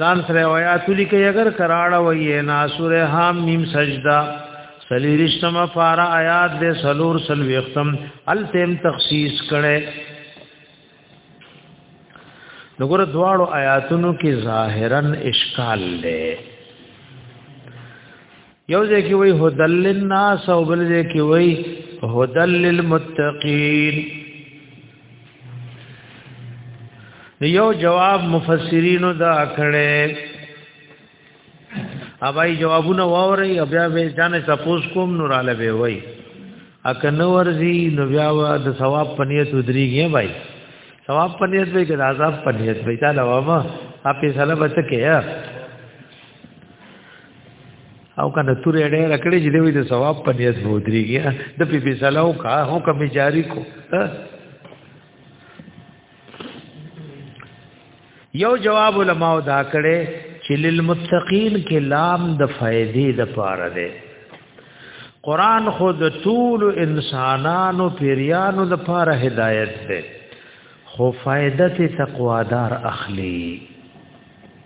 ځان سره آیات لیکي اگر کراړه وې نا سوره حم میم سجدا سلیرشتم فار آیات دې سلور سل وختم التم تخصیص کړي دغه دواړو آیاتونو کې ظاهرا اشکال دی یو ځای کې وای هدل للناس او بل ځای کې وای هدل للمتقین یو جواب مفسرینو دا کړي اوبای جوابونه ووري بیا به ځان سپوس کوم نور علی به وای اکه نو ورزي نو بیا د ثواب پنیت ودریږي بھائی ثواب پنیت به کې عذاب پنیت به تعالی وامه اپې سره بچ کې او کنه تورې اړې رکړې چې دوی د ثواب په نیت بودريږي د پی پی سلاو کا حکم جاری کو یو جواب علماء دا کړي چې للمتقین کې لام د فائدې د پاره ده قران خود طول انسانانو پیریانو د پاره هدایت ده خو فائدت تقوادار اخلي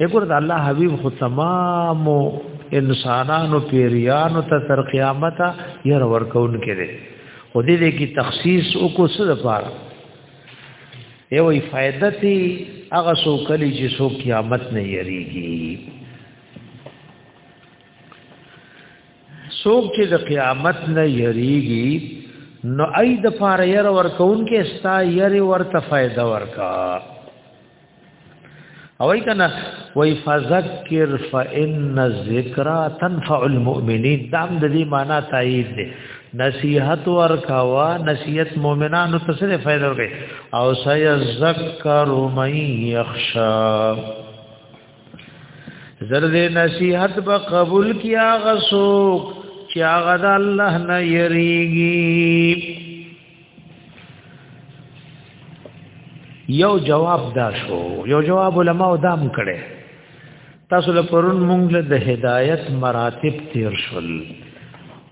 یګور د الله حبیب خو تمام انسانانو پیریانو ته تر قیامت ير ورکون کړي خو دې دې کی تخصیص او کو څه لپاره یو ای فائدتي هغه سو کلی چې سو قیامت نه یریږي څوک چې د قیامت نه یریږي نو اې د فار ير ورکون کې ستا ير ورته فائدہ ورکا او ای کنه وای فذکر فان الذکر تنفع المؤمنین دام د دې معنا تایید دی نصیحت ورکوا نصیحت مؤمنانو ته څه فائدہ ورکړي او سيذكر من يخشى زرد نصیحت به قبول کیا غسوک چې هغه د الله نه یریږي یو جواب دا شو یو جواب علماء دا مون کړي تاسو له پرون مونږ له د هدایت مراتب تیر شول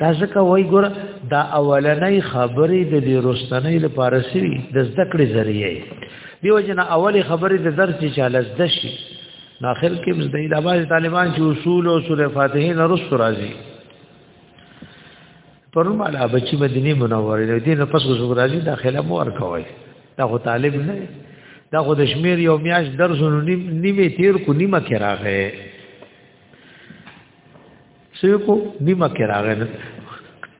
دا ځکه وای ګور دا اولنې خبرې د دې رستنې لپاره سری د زده کړې ذریعہ دیو جن اولې خبرې د درس چې چاله زده شي نو اخر کې مزد د اواز طالبان چې اصول او سورې فاتحه نه رسو راځي پرون مالا بچی مدینه منوره دی دین پس غوږ راځي داخله مو ورکوي دا خو طالب نه دا خو د شمیر یو میاش درس نیمه تیر کو نیمه کې راغې سوی کو نیمه کې راغې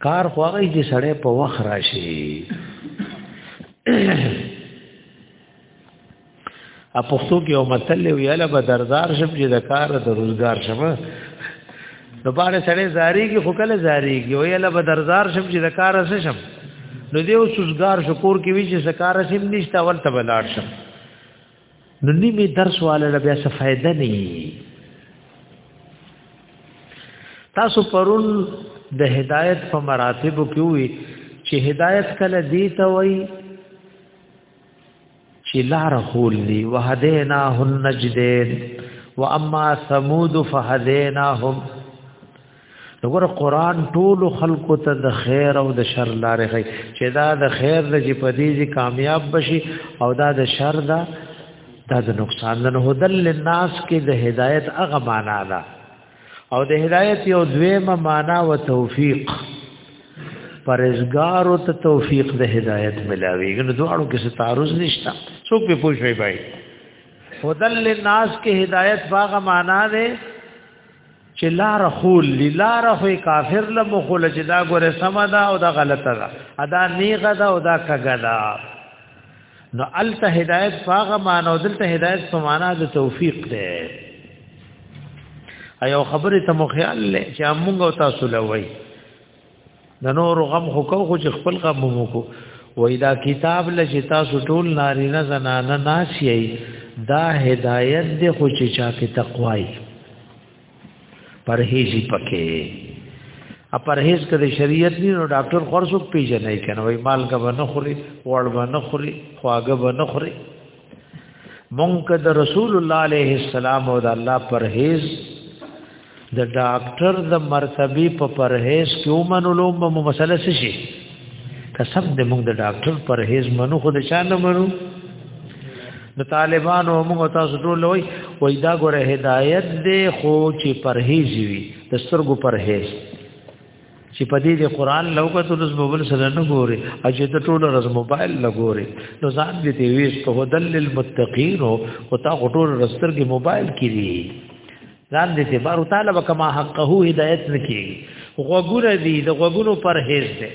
کار خو هغه چې سړی په وخت راشي ا پښتو کې یو متل وی اله به دردار شپ چې د کار د روزګار شپ نو باندې سړی زاری کې خکل زاری کې وی اله به دردار شپ چې د کار سره شپ نو دیو سوزګار شکور کې وی چې سکار شپ نشته ورته بلاړ شپ نو نیمه درس واله بیا څه فائدہ نه تاسو پرون د هدایت په مراتب کې وی چې هدایت کله دی ته وای چې لار خول دی وهدینا هن نجدین و اما ثمود فهدیناهم دغه قران ټول خلقو ته د خیر او د شر لارې خي چې دا د خیر د چې پدیزي کامیاب بشي او دا د شر دا د نقصان نه هدل للناس کې د هدایت هغه معنا ده او د هدایت یو دویمه معنا او توفیق پرزګار او ته توفیق د هدایت ملاوي نو دواړو کې څه تعارض نشته څوک به پوه شي بای هدل للناس کې هدایت باغه معنا ده چې لار خول لار خو کافر له مخول چې دا ګوره سم ده او دا غلطه ده ادا نیغه ده او دا کګه ده نو الته هدایت فاغه مانو دلته هدایت په معنا د توفیق ده ایو خبره ته مو خیال لې چې موږ او تاسو لوي د نور غم خو کو خو چې خپل غم مو کو وای دا کتاب لږ تاسو ټول نارینه زنانه ناشي دا هدایت دی خو چې چا کې تقوای پرهیزي پکې ا پرهیز کړي شریعت نه نو ډاکټر خورسو پیژنې کنه وای مال کا نه خوري وړ نه خوري خواګه نه خوري مونږ د رسول الله عليه السلام او د الله پرهیز د ډاکټر د مرتبه په پرهیز کې ومنلو مو مسله شي قسم دې موږ د ډاکټر پر هیز منو خو د چا نه منو د طالبانو موږ تاسو ټول وای وای دا ګوره هدایت دې خو چې پرهیز وي د سترګو پرهیز چې په دې د قران لوګت د موبایل سره نه ګوري او چې د ټول ورځ موبایل نه ګوري نو ځان دې ته ویش په هدل للمتقین او تا ټول ورځ سترګې موبایل کې دي ځان دې ته بارو تعالی وکما حقه هدایت نکي غوګونه دي د غوګونو پرهیز دي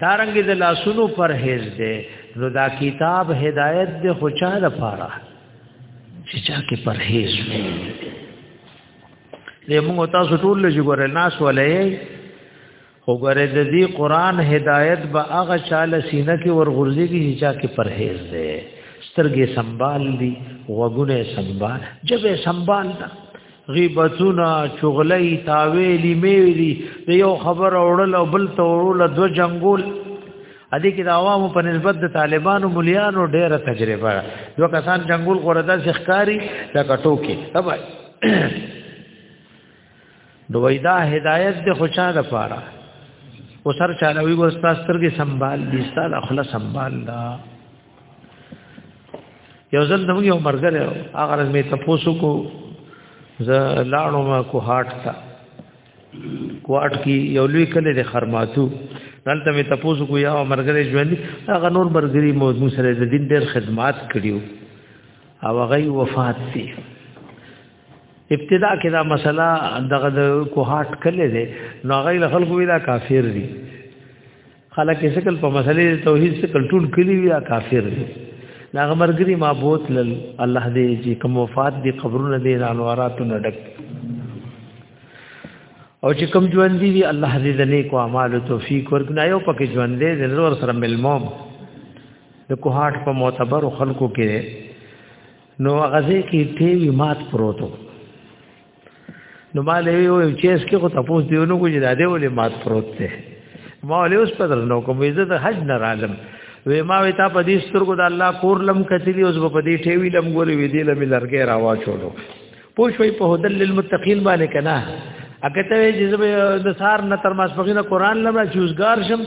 دارنګ د لاسونو پرهیز دي نو دا کتاب هدایت دې خوچا د پاره چې چا کې پرهیز وي له موږ تاسو ټول لږ ګورل ناس ولې وګوره د دې قران هدایت به هغه چاله سینه کې ورغورځيږي چې چا کې پرهیز دی سترګې سنبال دي وګونه سنبال جبه سنبال ده غیبتونه چغلې تاویلی میلی د یو خبر اورل او بل ته اورل دو جنگول ادي کې د عوامو په نسبت د طالبانو مليانو ډېره تجربه یو کسان جنگول غوردا ځخکاری د کټو کې نو وېدا هدایت د خوشا د پاره او سر چالوي ورستا سترګې سنبال دي ستاله خلا سنبال دا یو ځل نو یو مرګره هغه ورځ می تاسو کو ز لاړو ما کو هاټ تا کوټ کی یو لوی کله د خرماتو دلته می تاسو کو یا مرګره ژوند هغه نور مرګری موضوع سره د دین ډیر خدمات کړیو او هغه وفات شي ابتدا کې دا مسله دغه د کوهات کله ده نو هغه له خلکو ویلا کافر دي خلک یې شکل په مسلې توحید شکل ټول کلی وی کافر دي دا مرګري ما بوت لل الله دې چې کوم وفات دي قبرونه دې انوارات نه ډک او چې کوم ژوند دي الله دې د نیکو اعمال توفیق ورکړي یو پکې ژوند دې د نور سره ملموم د کوهات په معتبر خلکو کې نو غزه کې ټیوی مات پروتو نو ما له یو چیس کې خو تاسو دیو نو کوی دا دی ولې مات پروت دی ما له اوس پدر نو کوم زه د حج نه رالم وې ما وې تا په دې سترګو د الله کور لم کتلی اوس په دې ټیوی لم ګورې وې دې لم لرګې راوا چولو پوښوي په هدل للمتقین باندې کنا اګه ته جذب د سار نه تر ماسپخینه قران لم چوزګار شم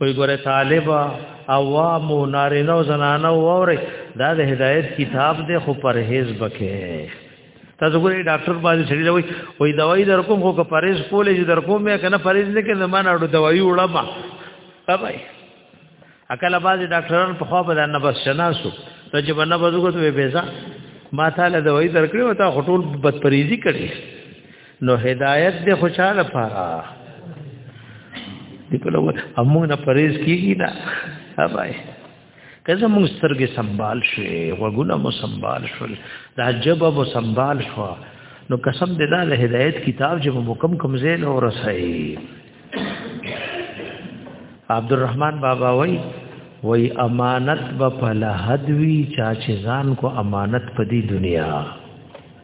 وی ګوره طالب عوام او نارینه او زنانه ووري دا د هدایت کتاب دی خو پرهیز بکې تاسو ګوري ډاکټر باندې سړي وي وای دوايي در کوم خو پرهیز کولې چې در کوم یا کنه پرهیز نه کنه ما نه دوايي وړم بابای اکل باز ډاکټران په خو به نه بس شناسو ته چې باندې بزګو ته به بيزا ما ته له دوايي درکړې وتا خټول بدپریزي کړې نو هدایت دې خوشاله پاره دې په لور امو نه پرېز کیږي نه اوبای کزه موږ سترګې سنبال شوې وګونه مو سنبال شول دا جبه مو سنبال شو نو قسم دې دا له هدایت کتاب چې مو کم کم زین او رسای عبدالرحمن بابا وای وای امانت به په لحد وی چا چې ځان کو امانت په دې دنیا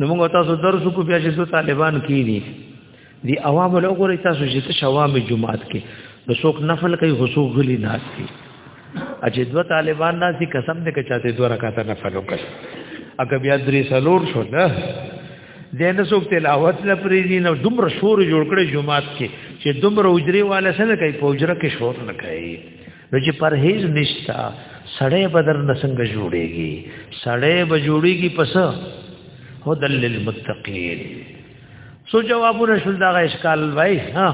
نو موږ تاسو درس کو بیا چې طالبان کیدی دی عوام له غوړی تاسو چې شوام جمعات کې نو څوک نفل کوي غسو غلی ناس کی اجه دو طالبان ناس کی قسم دې کې چاته دوه رکعات نفل وکړي اګه بیا درې سلور شو نه دې نه څوک تلاوت نه پری دي نو دومره شور جوړ کړي جمعات کې چې دومره اجري والا سره کوي پوجره کې شور نه کوي نو چې پرهیز نشتا سړی بدر نسنګ جوړيږي سړی به جوړيږي پس هدل للمتقین سو جوابونه شول دا اشکال وای ها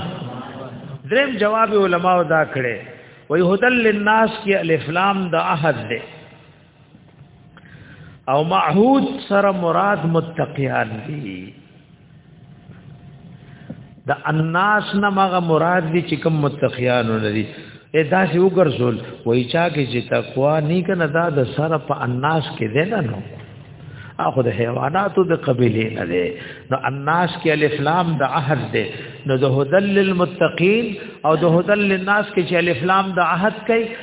دریم جواب علماء دا کړي وای هدل للناس کې الف لام د احد ده او معهود سره مراد متقیان دي د الناس نه مغه مراد دي چې کوم متقیان لري اې دا چې وګرځول وای چا کې چې تقوا نه کنه دا د سره په الناس کې ده نه نو اخو د حیواناتو د قبیله نه ده نو الناس کې الف لام د عهد ده نو د هدل للمتقین او د هدل للناس کې چې الف لام د عهد کوي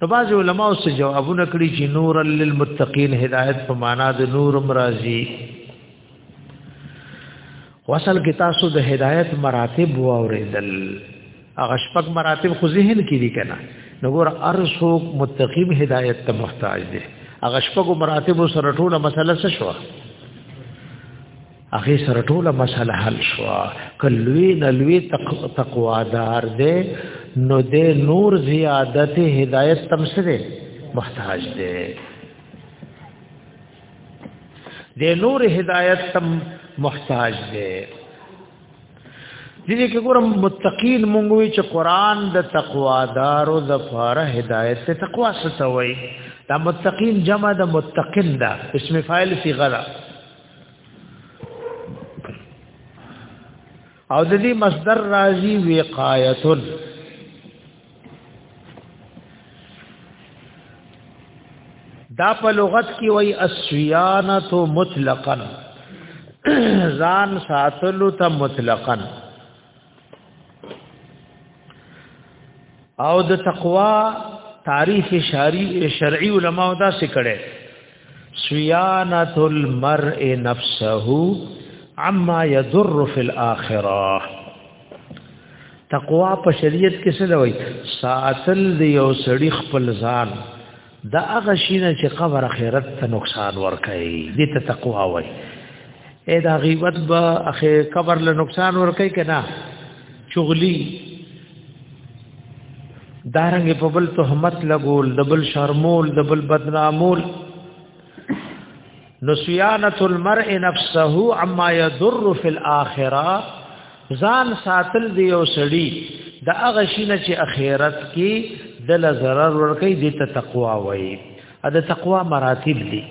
نو باز علماء اوس جوابونه کړی چې نور للمتقین هدایت په معنا د نور مرضی وصل کې تاسو د هدایت مراتب و اوریدل هغه شپږ مراتب خو ذهن کې دي کنه نو ګور ارسو متقیم هدایت ته محتاج دي هغه شپږ مراتب سره ټوله مسله څه شو هغه سره ټوله مسله حل شو کلوی نلوی تقوا دار دې نو دې نور زیادت هدایت تم سره محتاج دې دې نور هدایت تم محتاج دې دې کې ګورم متقین مونږ وی چې قران د تقوا دارو د فاره هدایت ته تقوا ستوي دا متقین جمع د متقین دا اسم فاعل صيغه ده او د دې مصدر راځي وقایتن دا په لغت کې وای اسویانه مطلقاً ځان ساتلو ته مطلقاً او د تقوا تعریف شرعي شرعي علما دا څه کړي سیانت المرء نفسه عما يضر في الاخره تقوا په شریعت کې څه لوي ساتل دی یو سړی خپل ځان دا هغه شینه چې قبر اخرت ته نقصان ورکړي دې ته تقوا وای اې دا غیبت به اخر قبر له نقصان ورکړي کنه چغلی دارنګ په بل تهمت لګول د بل شرمول د بل بدنامول نو صيانه المرء نفسه عما يضر في الاخره ځان ساتل دی او سړی د هغه شینه چې اخرت کې د لزرر ورکی د تقوا وایي د تقوا مراتب دي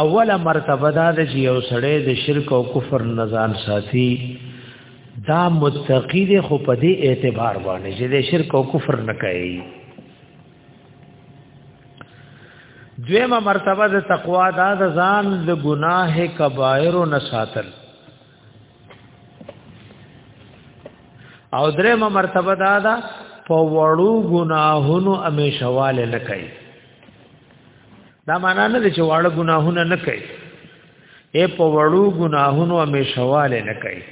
اوله مرتبه دا د چې یو سړی د شرک او کفر نزان ساتي دا متقی دی خو په دې اعتبار باندې چې د شرک او کفر نه کوي دویمه مرتبه د تقوا دا د ځان د ګناه کبایر نه ساتل او دریمه مرتبه دا دا په وړو ګناهونو امیشواله نه کوي دا معنا نه چې واړه ګناهونه نه کوي اے په وړو ګناهونو همیشواله نه کوي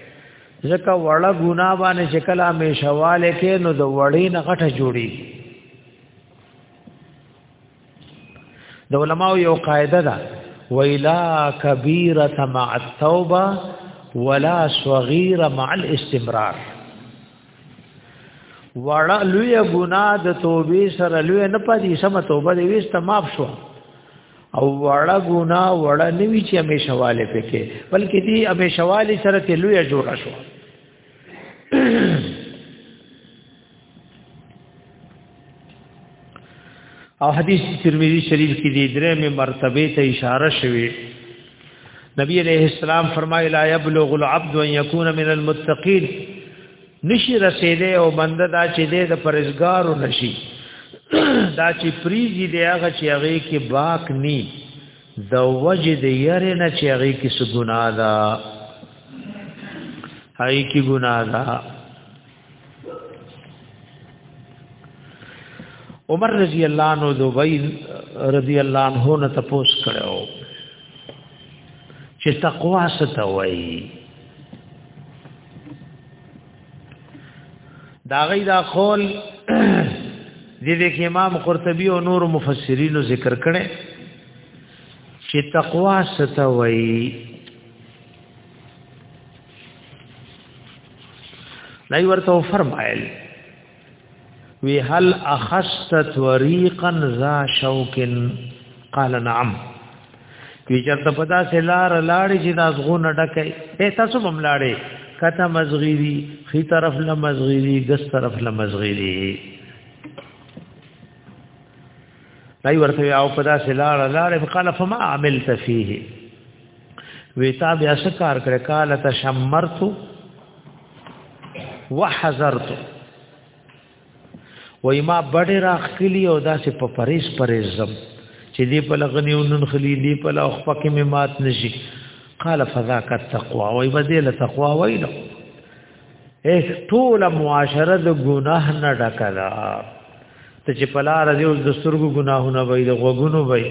ځکه وړه ګنا باندې چې کله همیشواله کې نو د وړې نه غټه جوړي د علماو یو قاعده ده ویلا کبیره مع التوبه ولا صغیره مع الاستمرار وړه لوی ګناه د توبې سره لوی نه پدې سم توبه دې وست معاف شو او وړه ګناه وړه نوی چې همیشواله پکې بلکې دې همیشواله سره ته لوی جوړ شو او حدیث ترمذی شریف کې دی درې مې مرتبه ته اشاره شوی نبی علیہ السلام فرمایي لا یبلغ العبد ان یکون من المتقین نشي رسیدې او بنده دا چې دې د پرزګارو نشي دا چې پریزي دی هغه چې هغه کې باک ني د وجه د یره نه چې هغه کې سګنا ده هغه کې ګنا ده عمر رضی الله عنه دوبیل رضی الله عنه نه تپوس کړو چې تقوا څه ته وایي دا غي دا قول د دې کې امام قرطبي او نور مفسرین ذکر کړي چې تقوا ستوي نای ورته فرمایل وی هل اخست طریقا ذا شوق قال نعم وی چرته پدا سه لار لاړې چې دا زغو نه ډکې اے تاسو بم لاړې کته مزغیری خي طرف له مزغیری ګس طرف له مزغیری دای ورته او پدا سه لار لاړې فقال فما عملت فيه وی تا بیا څه کار کړ کاله تشمرت وحذرت وای ما بډې راخلی او داسې په پریس پریس زم چې دې په لغنی ونن خلی دې په لوخ پکې مې مات نشي قال فذاك التقوا وای بدل تقوا ویلو اې ټول معاشره د ګناه نه ډکلا ته چې پلا راځي اوس د سترګو ګناهونه وي د غوګونو وي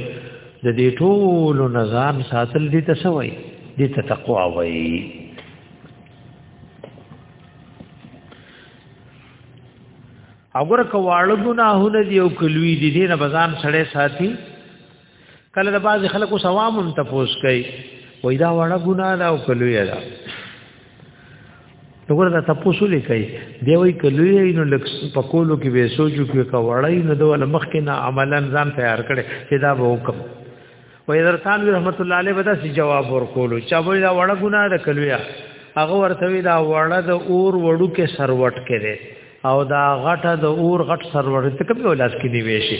د دې ټول نظام ساتل دي ته سوي دي ته تقوا وي اگر کواړه ګناهونه دی او کلوی دی دینه بزان سړې ساتي کله د باز خلکو سوام هم تپوس کوي وای دا وړه ګنا ده او کلوی ده وګوره دا تاسو لیکي دی وای کلوی نو لک په کولو کې به سوچو کې کا وړای نو د مخ کې نه عملا ځان تیار کړي چې دا به وکم وای درسان رحمت الله علیه ودا سي جواب ورکولو چا وای دا وړه ګنا ده کلوی هغه ورته وی دا وړه د اور وړو کې سروټ کړي او دا غټه د اور غټ سروټ ته کوم لاس کې دی ویشي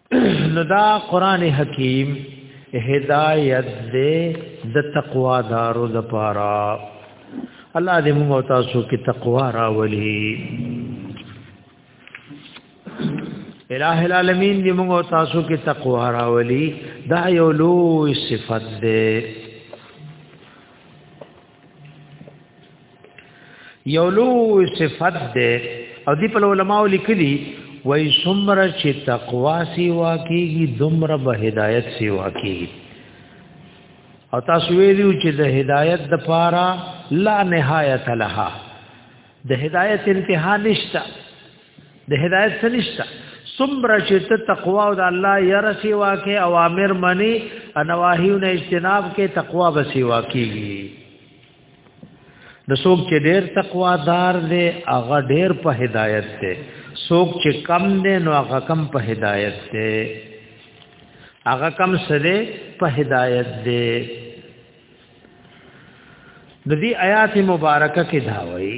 نو دا قران حکیم هدایت دې د تقوا دارو د پاره الله دې موږ تاسو کې تقوا راولي الہ العالمین دې موږ تاسو کې تقوا راولي دا یو لوی صفت ده یو لو صفت ده او دی په علماء لیکلي وای سمره چې تقوا سی واکیږي دمره به هدایت سی واکیږي او تاسو ویلو چې د هدایت د پاره لا نهایت لها د هدایت انتها نشته د هدایت څه نشته څومره چې ته تقوا او د الله یره سیوا کې اوامر منی او نواهی نه اجتناب کې تقوا به سیوا کیږي د څوک چې ډېر تقوا دار دی هغه ډېر په هدایت دی څوک چې کم دی نو هغه کم په هدایت دی هغه کم سره په هدایت دی د دې آیات مبارکه کې دا وایي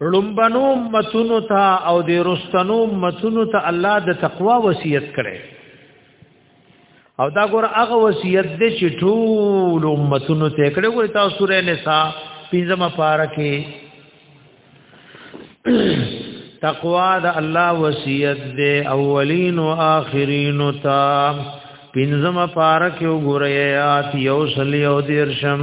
لومبنو متونو ته او د رستنو متونو ته الله د تقوا وصیت کړي او دا ګور هغه وصیت دې چې ټول امتونو ته کړي ګور تاسو سورې نساء پنځمه پارا کې تقوا د الله وصیت دې اولین او آخرین تا پنځمه پارا کې وګورئ آیات یو سلی او دیرشم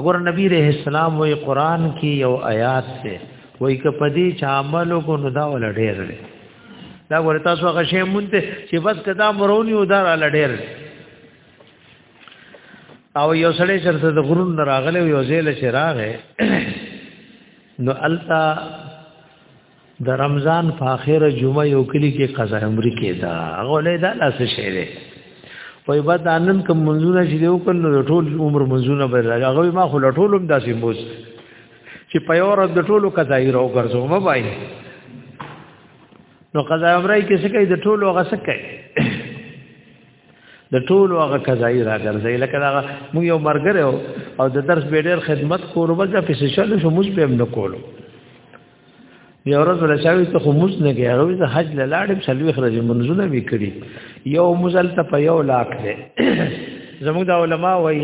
اگر نبی رحم السلام وی قران کې یو آیات ته وای ک پدی چا عملو کو نو دا ول ډیر دی دا ور تاسو هغه شی مونته چې بس کدا مرونی و دا ول ډیر او یو سړی چرته د غرون راغله یو زیل شراغه نو التا د رمضان په اخره جمعه یو کلی کې قضا عمرې کېدا هغه له دا لاس شي دی وای بعد انن کوم منځونه چې دیو کله ټول عمر منځونه به هغه ما خو ټول هم داسې موس چې په یو ورځ د ټولو قضا یې راو ګرځو ما بای نو قضا عمرې کې څه کوي د ټولو هغه څه کوي د ټولو هغه قضا یې را ګرځي لکه دا مو یو مرګره او د درس به ډېر خدمت کورو بس په سشل شو موږ به هم نه کولو یو ورځ ولشاوی ته خو موز نه کې هغه د حج لاړم شلوي خرج منزونه وی کړی یو مزل ته په یو لاک دی زموږ د علما وای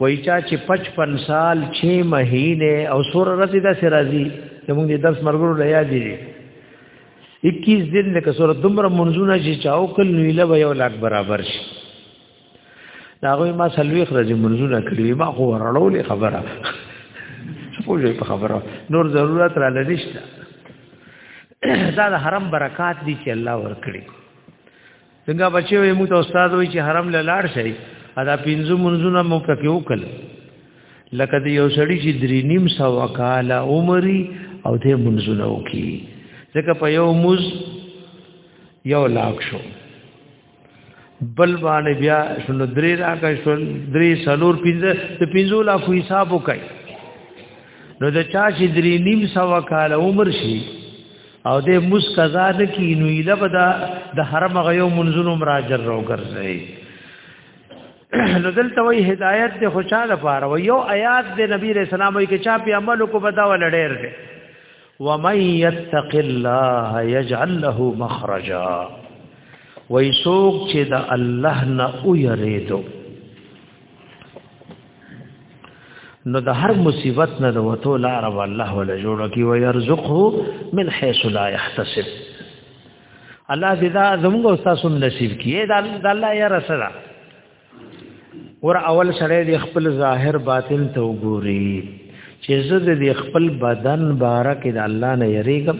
وای چا چې 55 سال 6 مهینه او سور ورځې د سرازي زموږ د درس مرګرو لیا دي 21 دن لکه سور دومره منزونه چې چاو کل نویله به یو لاک برابر شي دا غوي ما سلوي خرج منزونه کړی ما خو ورړولې خبره پوجي په خبره نور ضرورت را لنيشته دا د حرم برکات دي چې الله ورکړي څنګه بچي وي موږ ته استاد وي چې حرم لاړ شي ادا پینځو منزونه مو پکې وکړ لکه د یو سړی چې درې نیم سو کال عمرې او دې منزونه وکي ځکه په یو مز یو لاک شو بل باندې بیا شنو درې راکای شو درې سلور پینځه ته پینځو لا خو حساب وکای نو د چا چې درې نیم سو کال عمر شي او د مس قضا د کی نو اله بدا د حرم غيو منزونو مراجر رو ګرځي نو دلته وی هدایت د خوشاله پاره و یو آیات د نبی رسول الله کې چا په عمل کو بدا ولړیر دی ومن يتق الله يجعل له مخرجا وای څوک چې د الله نه ویریدو نو د هر مصیبت نه د وته لار او الله ولا جوړ کی او يرزقه من حيث لا يحتسب الله دې دا زموږ استاد نصیب کړي دا الله یا رسول ور اول سره د خپل ظاهر باطن ته وګوري چې زه د خپل بدن باره کې د الله نه یریږم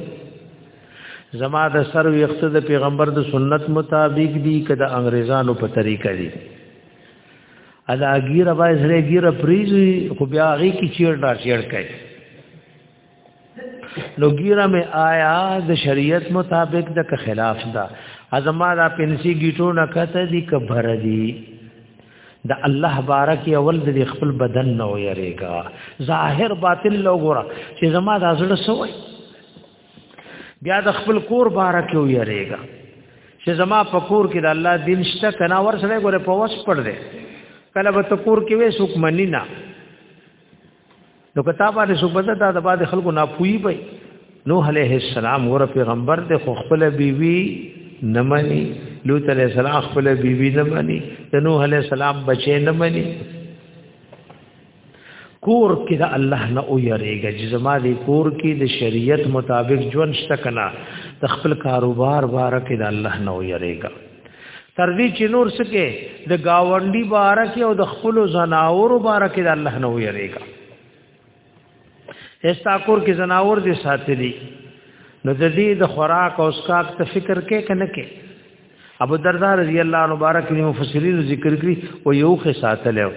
زما د سر ویخت د پیغمبر د سنت مطابق دی که د انګریزانو په طریقه دی ادا ګیره بای سره ګیره پریزي خو بیا هغه کی چیر دا چیر کوي نو ګیره می آیا د شریعت مطابق د خلاف ده ازما دا پنسی گیټو نه کته دی کبر دی د الله بارک اول د خپل بدن نو یریګا ظاهر باطن لو ګورا چې زما د ازړه سوې بیا د خپل کور بارک یو یریګا چې زما په کور کې د الله دین شته کنا ور سره ګوره په وس پړ دی کله به تکور کې وې سوک منی نه نو کتاب باندې سوبته تا د بعد خلکو ناپوهي پي نوح عليه السلام ور پیغمبر د خپل بیوی نه مني لوط عليه السلام خپل بیوی نه مني د نوح عليه السلام بچي نه مني کور کې د الله نه او یریږي چې زما د کور کې د شریعت مطابق ژوند شته کنه د خپل کاروبار باره کې د الله نه او یریږي تر دې چې نور سکه د گاونډي بارکه او د خپل زناور بارکه د الله نه ویریږي استاکور کې زناور دي ساتلي نو د دې د خوراک او اسکاک ته فکر کې کنه کې ابو دردا رضی الله عنه مبارک دی مفسرین ذکر کړی او یو خه ساتلو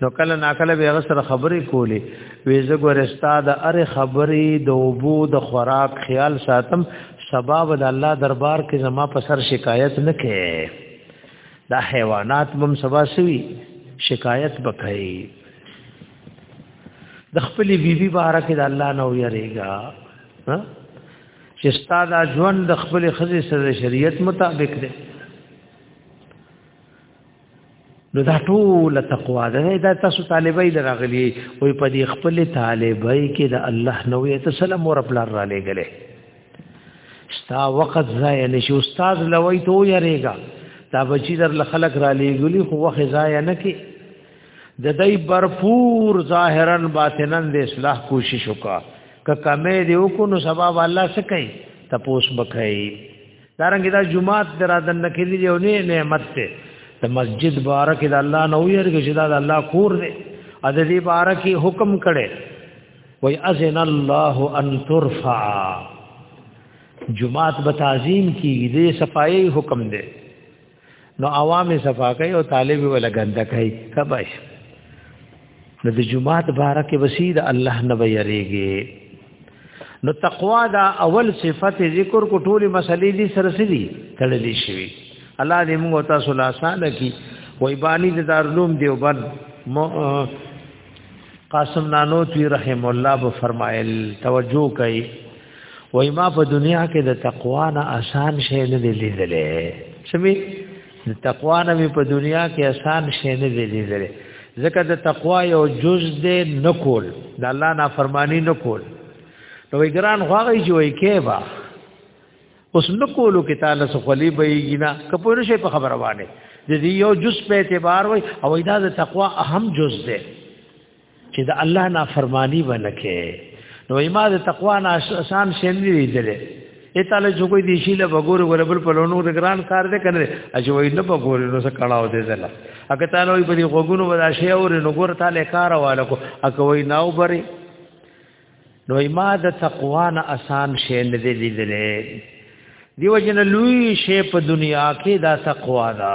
نو کله ناکله به غسر خبرې کولې وی زه ګورستا د اره خبرې د وبو د خوراک خیال ساتم سبا ود الله دربار کې زما په سر شکایت نه کې دا حیوانات مم سبا سوي شکایت بکای د خپل بیبي بار کې د الله نو یریګا ها چې ستاد ژوند د خپل خزې سره شریعت مطابق دی نو دا ټول تقوا ده دا تاسو طالبای لراغلی وي په دې خپل طالبای کې د الله نو یې ته سلام ور خپل را لګلې ستا وخت ضایع نشي استاد لوي ته یریګا دا بچی در لخلق را لګلی خو وخت ضایع نه کی د دې برفور ظاهرا باطنا د اصلاح کوشش وکا ک کمې دی وکړو سبب الله سکه تپوس بکای دارنګ دا جمعات درا دن کړي یو نه نعمت ته د مسجد بارک د الله نو یریږي چې دا د الله کور دی ا دې بارک حکم کړي وای اذن الله ان ترفع جمعات به تعظیم کیږي د صفای حکم دی نو عوامي صفا کوي او طالب ولا غنده کوي خبش نو د جمعات بارکه وسید الله نه ویریږي نو تقوا دا اول صفت ذکر کو ټول مسلې دي سره سړي تړلې شي الله دې موږ تاسو لا ساده کی وای بانی د دارلوم دیوبند قاسم نانوتوی رحم الله به فرمایل توجه کوي وای ما په دنیا کې د تقوا نه آسان شی نه دی لیدلې سمي د تقوا نه په دنیا کې آسان شی نه دی لیدلې ځکه د تقوا یو جز دی نکول د الله نافرمانی نکول نو ګران خواږی چې وای کې با اوس نکولو کې تعالی سو خلی بېږي نه کپور شي په خبره باندې د دې یو جز په اعتبار وای او دا د تقوا اهم جز دی چې د الله نافرمانی ونکه نو ما د تقوا نه آسان شین لیدل اته له جوګې دی شي له بګور وربل په لونو د ګران کار دې کنه اجوې نه بګور نو څه کړهو دې دلا اګه تعالی وي په دې غوګونو ودا شي او نو ګور تعالی کار واله کو اګه وي ناو بره نو ما د تقوا نه آسان شی نه دې لیدلې دیو جن لوی شی په دنیا کې دا تقوا ده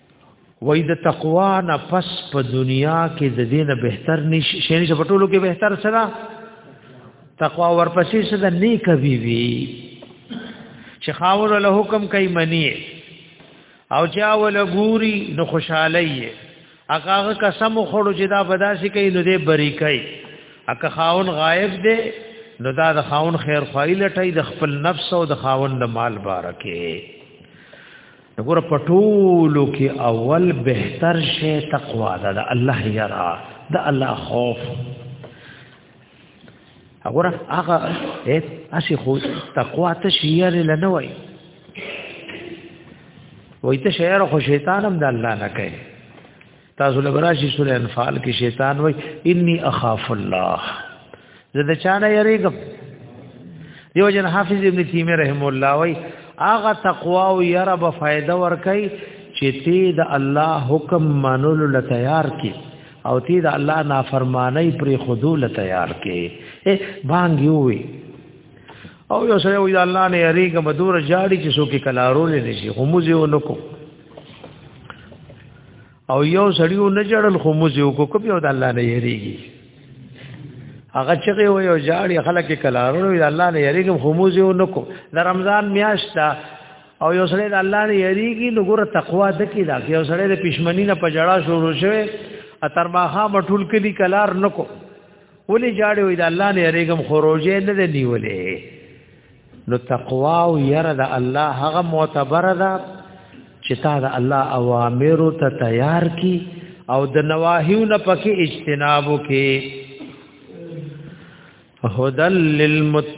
وای د تقوا نه پس په دنیا کې د دین بهتر نشي شنه چې پټولو کې بهتر سره تقوا ورپسې سره نیک وی وی چې خاور له حکم کوي منی او چا ول ګوري نو خوشاله یې هغه قسم خوړو چې دا بداسي کوي نو دې بری کوي اکه خاون غائب دی نو دا د خاون خیر خوای لټای د خپل نفس او د خاون د مال بارکه وګوره پټولو کې اول بهتر شی تقوا ده د الله یرا د الله خوف وګوره هغه اې اسی خو تقوا ته شیار لنه وای وای ته شیار خو شیطان هم د الله نه کوي تاسو له براشي سورې انفال کې شیطان وای انی اخاف الله زه د چانه یریګم دیو جن حافظ ابن تیمیه رحم الله وای اغه تقوا او یره به فائدہ ور کوي چې تی د الله حکم منلو ل تیار کی او تی د الله نافرمانی پر خودو ل تیار کی بانګ یوي او یو سره وی د الله نه یریګه مدور جاړي چې سو کې کلارو نه نشي همزه ونکو او یو سړیو نه جړل خو موږ یو کو کوم یو د الله نه یریږي هغه چې یو یو جاړي خلک کلارونو د الله نه یریږم خو موږ یو نکو د رمضان میاشت او یو سړی د الله نه یریږي نو ګوره تقوا د کې دا یو سړی د پښمنی نه پجړا شروع شوه اتر ماها مټول کې دی کلار نکو ولی جاړي وي د الله نه یریږم خو روزه نه دی نیولې نو تقوا او ير د الله هغه معتبر ده چې تا د الله اوامر ته تیار کی او د نواهیو نه پکې اجتناب وکې هدل للمتقین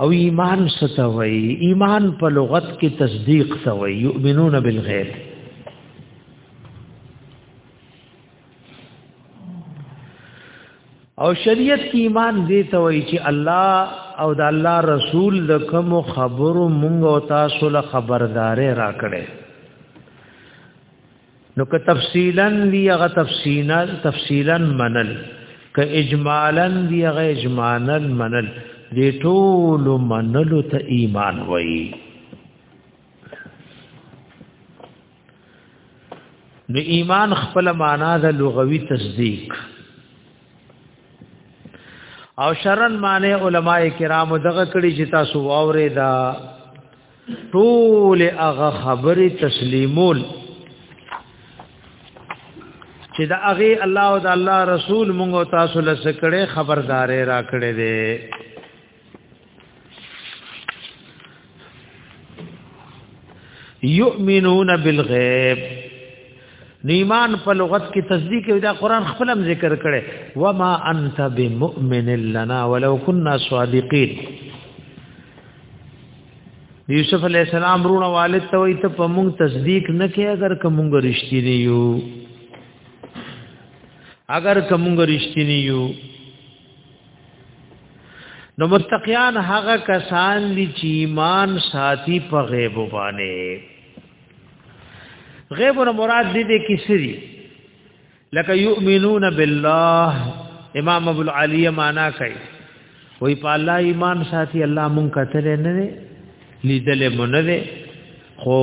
او ایمان ستوي ایمان په لغت کې تصدیق ستوي یؤمنون بالغیب او شریعت کې ایمان دې ته وایي چې الله او د الله رسول د کوم خبرو مونږ او تاسو له خبردارې راکړي نو که تفصیلا دی هغه تفصیلا تفصیلا منل که اجمالا دی هغه اجمالا منل دې ټول منلو ته ایمان وایي نو ایمان خپل معنا د لغوي تصدیق او شرن معنی علما کرام دغه کړي چې تاسو واورې دا ټول هغه خبره تسلیمول چې دا هغه الله او د الله رسول مونږ او تاسو له سکړې خبردارې را کړې دي یؤمنون بالغیب نیمان په لغت کې تصدیق کوي دا قران خپل هم ذکر کړي و ما انت بمؤمن لنا ولو كنا صادقين یوسف علی السلام رونه والد ته وي ته په مونږ تصدیق نه کې اگر کومګ رښتینی یو اگر کومګ رښتینی یو نو متقیان هغه کسان دي چې ایمان ساتي په غیب باندې غیب نو مراد دې دې کسری لکه یؤمنون بالله امام ابو العالیه معنا کوي وی په الله ایمان ساتي الله مونږ کتل نه دی لیدل مونږ نه دی خو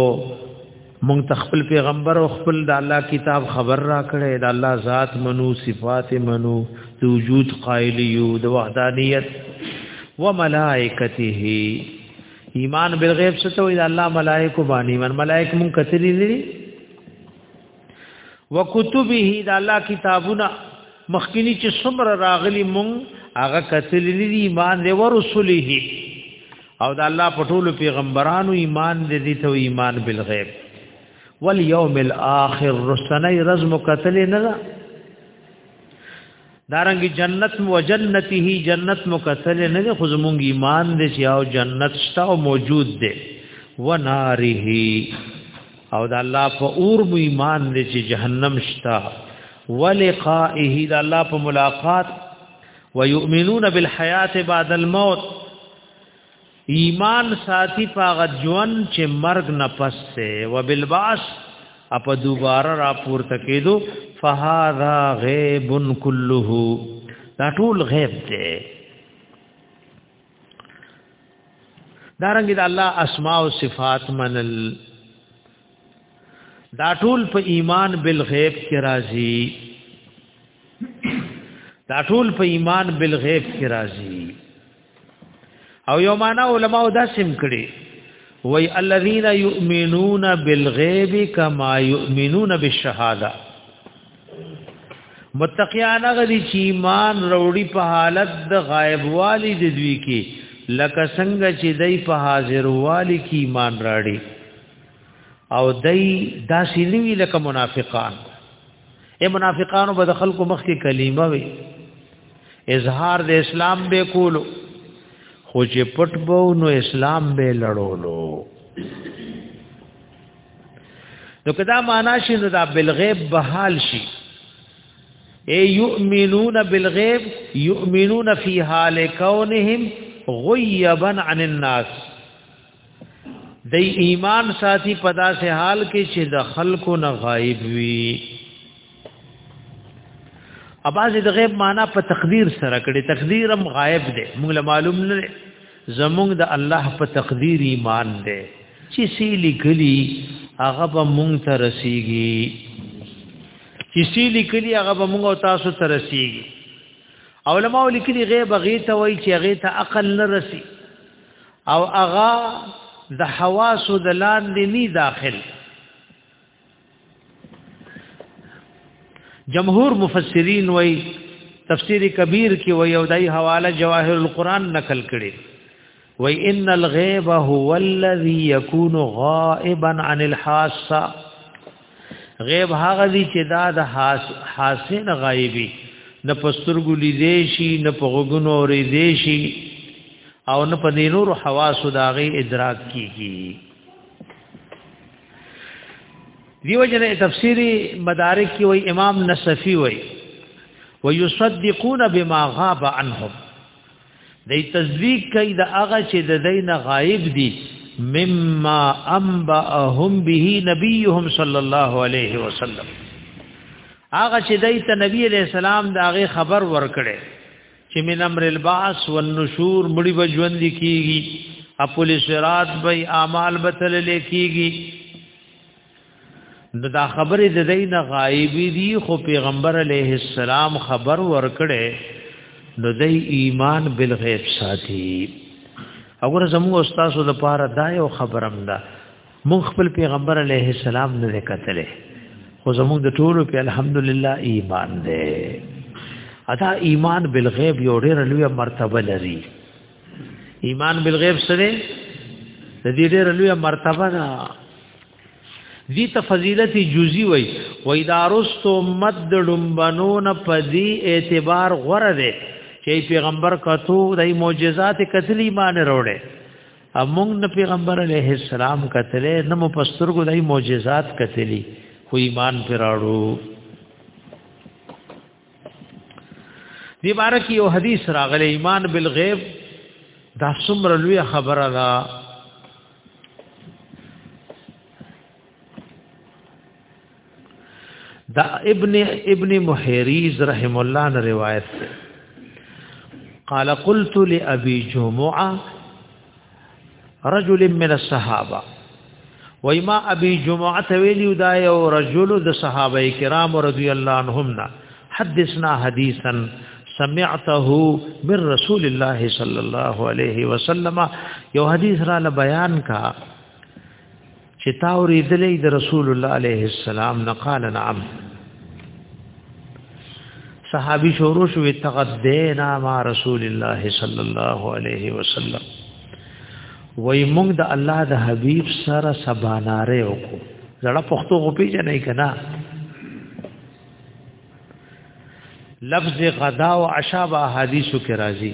مونږ تخپل پیغمبر او خپل د الله کتاب خبر را کړي د الله ذات منو صفات منو د وجود قائل یو د وحدانیت و ملائکته ایمان بالغیب ستوي د الله ملائکه باندې من ملائکه مونږ کتلی نه دي وکتبه دا الله کتابونه مخکینی چې څومره راغلی مونږ هغه کتل دي ایمان دی ورسوله او دا الله پټول پیغمبرانو ایمان دې دي ته ایمان بالغیب والیوم الاخر رسنی رزم کتل نه دارنګ جنت و جنته جنت مو کتل نه دي خو زمونږ ایمان دې چې او جنت شته او موجود دي و ناره او د الله په اور مو ایمان دې چې جهنم شته ولقائه د الله په ملاقات ويؤمنون بالحیات بعد الموت ایمان ساتي پاغه ژوند چې مرګ نه پس سه وبالباس اپ دوباره را پورته کېدو فهذا غیب كله دا ټول غیب دی دارنګ د الله اسماء او صفات منل دا ټول په ایمان بالغیب کې راځي دا ټول په ایمان بالغیب کې راځي او یو معنا علما دا سم کړي وای الذین یؤمنون بالغیب کما یؤمنون بالشهاده متقیان غدي چې ایمان وروړي په حالت د غایب والی د دوی کې لکه څنګه چې دای په حاضر والی کې ایمان راړي او دای داسې نیوی لکه منافقان اے منافقانو به د خلکو مخ کې کلمه وي اظهار د اسلام به کولو خو چې پټ بو نو اسلام به لړولو نو کدا معنا شي نو دا بالغیب بحال شي اے یؤمنون بالغیب یؤمنون فی حال کونهم غیبا عن الناس د ایمان ساتي په داسې حال کې چې د خلکو نه غایب وي اباز د غیب معنا په تقدیر سره کړي تقدیر هم غایب دی موږ معلوم نه زموږ د الله په تقدیر ایمان دی چې سی لیکلی هغه به موږ ته رسیږي چې سی لیکلی هغه به موږ تاسو ته رسیږي علماء لیکلي غیب غي ته وای چې غي ته عقل نه رسی او اغا د حواسو د لاندې نی داخل جمهور مفسرین وای تفسیر کبیر کې وای او دای حواله جواهر القرآن نقل کړي وای ان الغیب هو الذی یکون غائبا عن الحاسه غیب هغه دی چې دا د حاسین غایبی نه پسترګو لیدې شي نه په غوګونو اورې دې شي او نه په نور حواسو داغي ادراک کیږي دیو جن تفسیری مدارک کی وای امام نصفی وای ويصدقون بما غاب عنهم دی تصدیق کوي د هغه چې د دین غایب دي مما انبأهم به نبيهم صلی الله علیه وسلم هغه چې دای ته نبی علیہ السلام دا غي خبر ورکړي چې من امر البعث والنشور مړي بجوند کیږي خپل صراط به اعمال بتل لیکيږي نو دا خبره د دینه غایب دي خو پیغمبر علیه السلام خبر ورکړي نو د ایمان بالغیب ساتي وګوره زموږ استاد د پاره دا یو خبرم ده مون خپل پیغمبر علیه السلام نه کتلې خو زموږ د ټولو په الحمدلله ایمان ده ادا ایمان بالغیب یو ډېر لوی مرتبه لري ایمان بالغیب سره د دې ډېر لوی مرتبه ده دی ته فضیلت جزئی وای وای دا رستو مد دړمبنون پدی اعتبار غره ده چې پیغمبر کتو دای معجزات کتلی مان وروړي امون نه پیغمبر علیه السلام کتله نه مو پسترګو دای معجزات کتلی خو ایمان پراړو دی باره کې یو حدیث راغلی ایمان بالغیب دا څومره لوی خبره ده دا ابن ابن محیریز رحم الله نے روایت ہے قال قلت لابي جمعه رجل من الصحابه وای ما ابي جمعه ته ویلو دا یو رجل د صحابه کرام رضی الله عنهم نه حدثنا حدیثا سمعته من رسول الله صلی الله علیه وسلم یو حدیث را بیان کا چې تا اورېدلې د رسول الله عليه السلام نه قال نعم صحابي شورو شو تغدینا مع رسول الله صلی الله عليه وسلم وای موږ د الله د حبيب سره سباناره وکړو زړه پښتو غو پیژنې کنا لفظ غدا او عشاء حدیثو کې راځي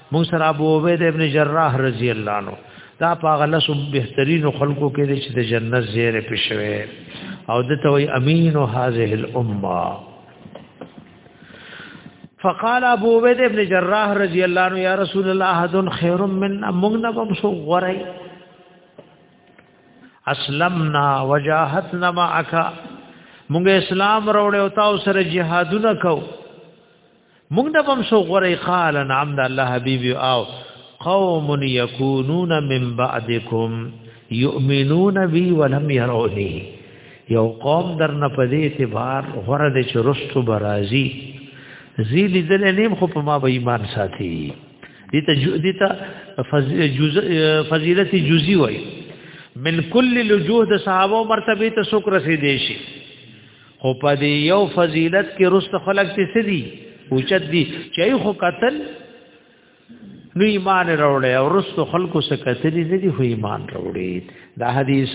مون سره ابو عبید ابن جراح رضی الله عنه دا پاغه لس بهترین خلکو کې چې د جنت زیره پښوي او د توي امین هذه الامه فقال ابو عبید ابن جراح رضی الله عنه یا رسول الله احد خیر من مغنب سو غری اسلمنا وجاهتنا معك مونږ اسلام راوړ او تاسو سره جهادونه کوو موږ د بم سو غره قال نعم د الله حبيب او قوم يكونون من بعدكم يؤمنون بي ولم يروني یو قوم در نه په دې اعتبار غره د چرستو برازي زی لیدل نیم خو په ما به ایمان ساتي دي ته دي ته فضیلت جزئی وای من کل لجوه د صحابه مرتبه ته شکر سي دي شي خو په دې یو فضیلت کې رست خلق ته سدي اوچت دي چې خو قتل نو ایمان راوړې او رست خلق سره قتل دي دي خو ایمان راوړې دا حدیث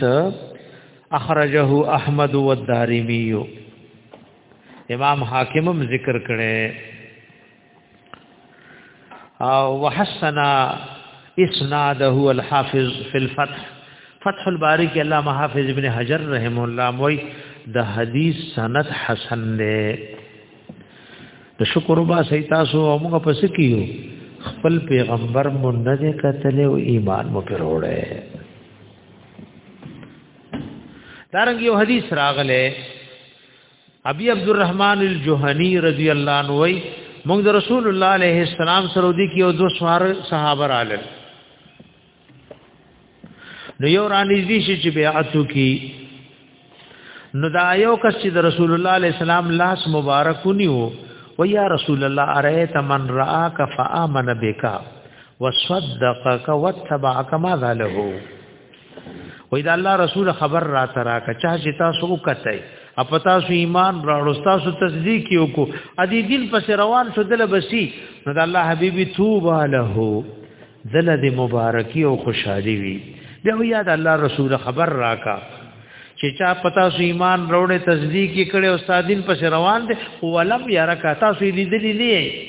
اخرجه احمد والدارمی امام حاکمم ذکر کړي او وحسنا اسناده الحافظ فی الفتح فتح الباری کې علامه حافظ ابن حجر رحم الله موي د حدیث سند حسن دی د شکر با سي تاسو او موږ پس کیو خپل پیغمبر مونږ نه کتل او ایمان مو پر وړه دارنګ یو حدیث راغله ابي عبد الرحمن الجوهني رضی الله عنه وای موږ د رسول الله عليه السلام سره دي کې او دو سوار صحابه رالل نو یو رانیزدي شي چې بیعتو کې نو دا یو کس چې د رسول الله عليه السلام لاس مبارک ونیو و یا رسول الله اریت من راک فامن بک وصدقک وتبعک ماذا له وای دا الله رسول خبر را ترا کا چا چې تاسو وکتای اپ تاسو ایمان راړو تاسو تصدیق یو کو ادي دین پس روان شو دل بسی نو دا الله حبیبی توبه له دل دې مبارکي او خوشحالي وي بیا یاد الله رسول خبر راکا چې چا پتا سو ایمان وروړې تصدیق کړي او استادین پس روان دي ولم یرکا تاسو دې دلی نه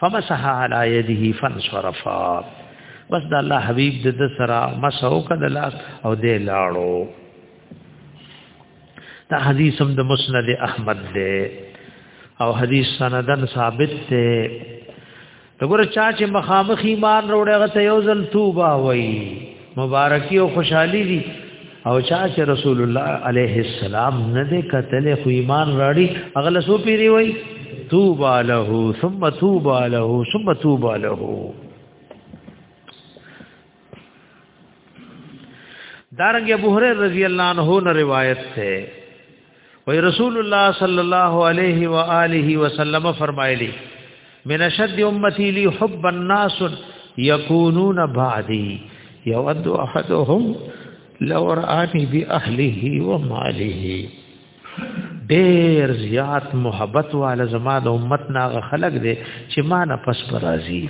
فمسح على يده فانصرف بس د الله حبيب د سرا مسو کدل او د لاړو دا حدیث هم د مسند احمد دی او حدیث سندن ثابت دی دغه چا چې مخامخ ایمان وروړي هغه ته یو ځل توبه وایي مبارکي او خوشحالي دي او چا چې رسول الله عليه السلام نه دې قتل خو ایمان راړي اغل سو پیری وای توبا له ثم توبا له ثم توبا له دارنګ ابو هريره رضی الله عنه نه روایت ده وی رسول الله صلی الله علیه و آله وسلم فرمایلی من اشد امتی لی حب الناس یکونون بعدی یود احدهم لو رآنی بی اهله و ماله ډیر زیات محبت والا زما د امت ناغه خلق دی چې ما نه پس پر راضی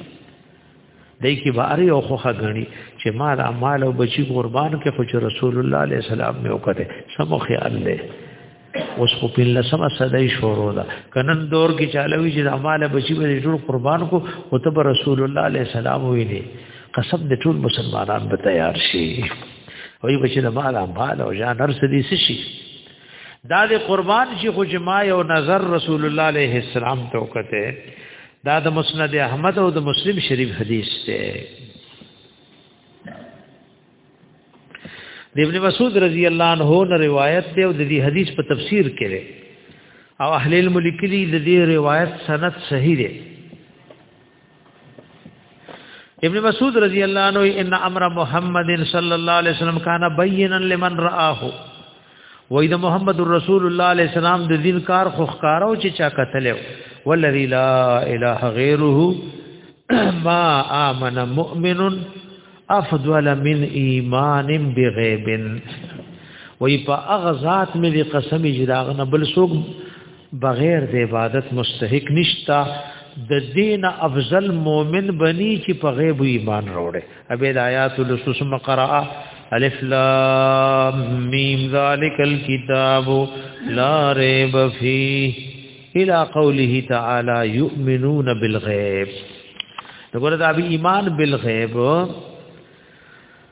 دای کی به اری او خوخه غنی چې ما را مال او بچی قربان کې خو چې رسول الله علیه السلام نه وکړي سمو خیال له اوس خو په لسمه صدای شروع ده کنن دور کې چالوي چې مال بچی به ټول قربان کو او ته رسول الله علیه السلام ویلي قسم د ټول مسلمانان به تیار شي وای بچی د مال مال او جان هر سدي شي دا د قربان شي خو جما یو نظر رسول الله علیه السلام ته وکړي دا د مسند احمد او د مسلم شریف حدیث دی د ابن مسعود رضی الله عنه نه روایت دی او د دې حدیث په تفسیر کې دی او اهل علم لیکلي د دې روایت سند صحیح دی ابن مسعود رضی الله عنه ان امر محمد صلی الله علیه وسلم کان بینا لمن رآه وای د محمد رسول الله علیه السلام د دین کار خو ښکارو چې چا قتل ولذي لا اله غیره ما امن مؤمن افضل من ایمان بغیب وای په اغزاد مې قسم اجراغ نه بل سوق بغیر د عبادت مستحق نشتا د دین افضل مؤمن بنی چې په غیب ایمان وروړي ابي د آیات لسوس مقرأ الف لام میم ذالک الكتاب لا ریب فیه الى قوله تعالی یؤمنون بالغیب دغه د ایمان بالغیب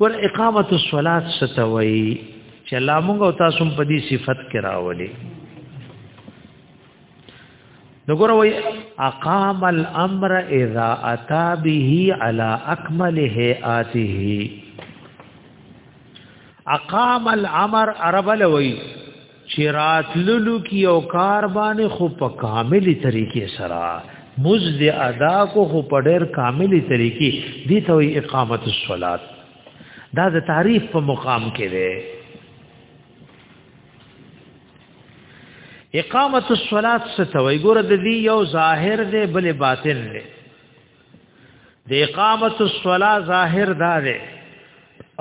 ګور اقامت الصلات ستوي چې الله موږ او تاسو په دې صفت کې راولي نګور وای اقام الامر اذا اتى به على اكمل هيئاته اقام الامر عرب لوي چې راتللو کې او کار باندې خو په کاملي طریقې سره مز دې ادا کو خو په ډېر کاملي طریقې دي ته وي اقامت الصلات دا د تعریف په مقام کې ده اقامت الصلات څه ته وي ګوره د دې یو ظاهر دی بل باطن دی د اقامت الصلاه ظاهر دا دی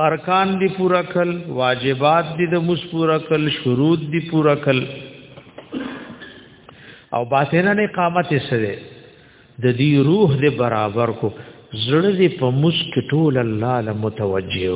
ارکان دی پورا کل واجبات دی د مس پورا کل شروط دی پورا کل او باطنن اقامت سره د دې روح دې برابر کو زړه دې په مسک ټول الله لمتوجه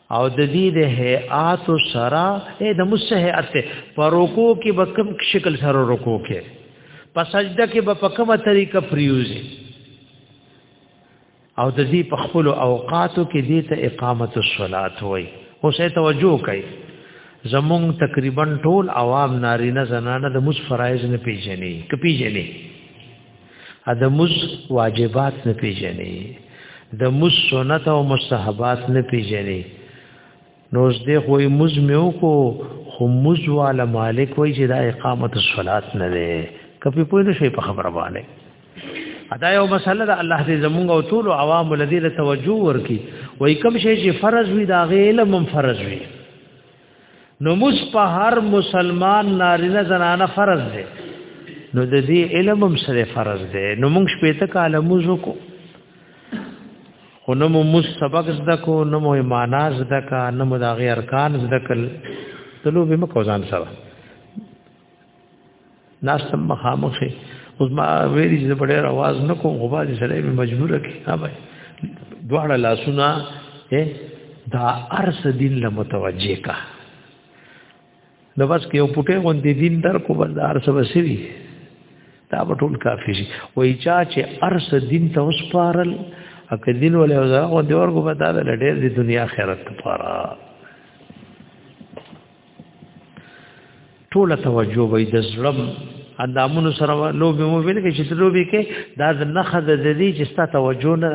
او د دې د هيئات سرا اې د مسهئات په رکوع کې به کوم شکل سره رکوع کې په سجده کې به په کومه طریقه پریوزي او د دې په خپل اوقاتو کې دې ته اقامت الصلات وای اوس یې توجه کوي زمونږ تقریبا ټول عوام نارینه زنانه د مس فرایز نه پیژني کپیژني ا د مز واجبات نه پیژنې د مز سنت او مستحبات نه پیژنې نو دې خو یې مز مې وکړو خو مز والا مالک وای چې دا اقامت الصلات نه ده کپی په دې شی په خبره باندې ادا یو مسله ده الله دې زمونږ او ټول عوام لدی له توجه ورکی وای کوم شی چې فرض وي دا غیله من فرض وي نو مس په هر مسلمان نارینه زنانه فرض دی نو د دې علم هم سره فرض دی نو موږ شپې ته کاله موزو کو خو نو موږ سبق زده کو نو مو معنا زده کا نو مو د غیر کان زده کل تلو به مکو ځان سره ناس تم مخامخه اوس ما ویری چې په ډېر आवाज نه کوم غوا دې سره به مجبور کی ها بھائی دواړه لاسونه دا ارس دین له متوجه کا نو بس کې یو پټه غوندې دین در کو بل ارس وسوي دا به ټول کافی شي وای چا چې ارس دین ته وسپارل اکه دین ولې وځه او دی ورغو به دا له ډېر دی دنیا خیرت لپاره ټول توجه وي د زړم اندامونو سره لوبي مو ویل کې چې لوبي کې دا د نخد د دې چې ستا توجه نه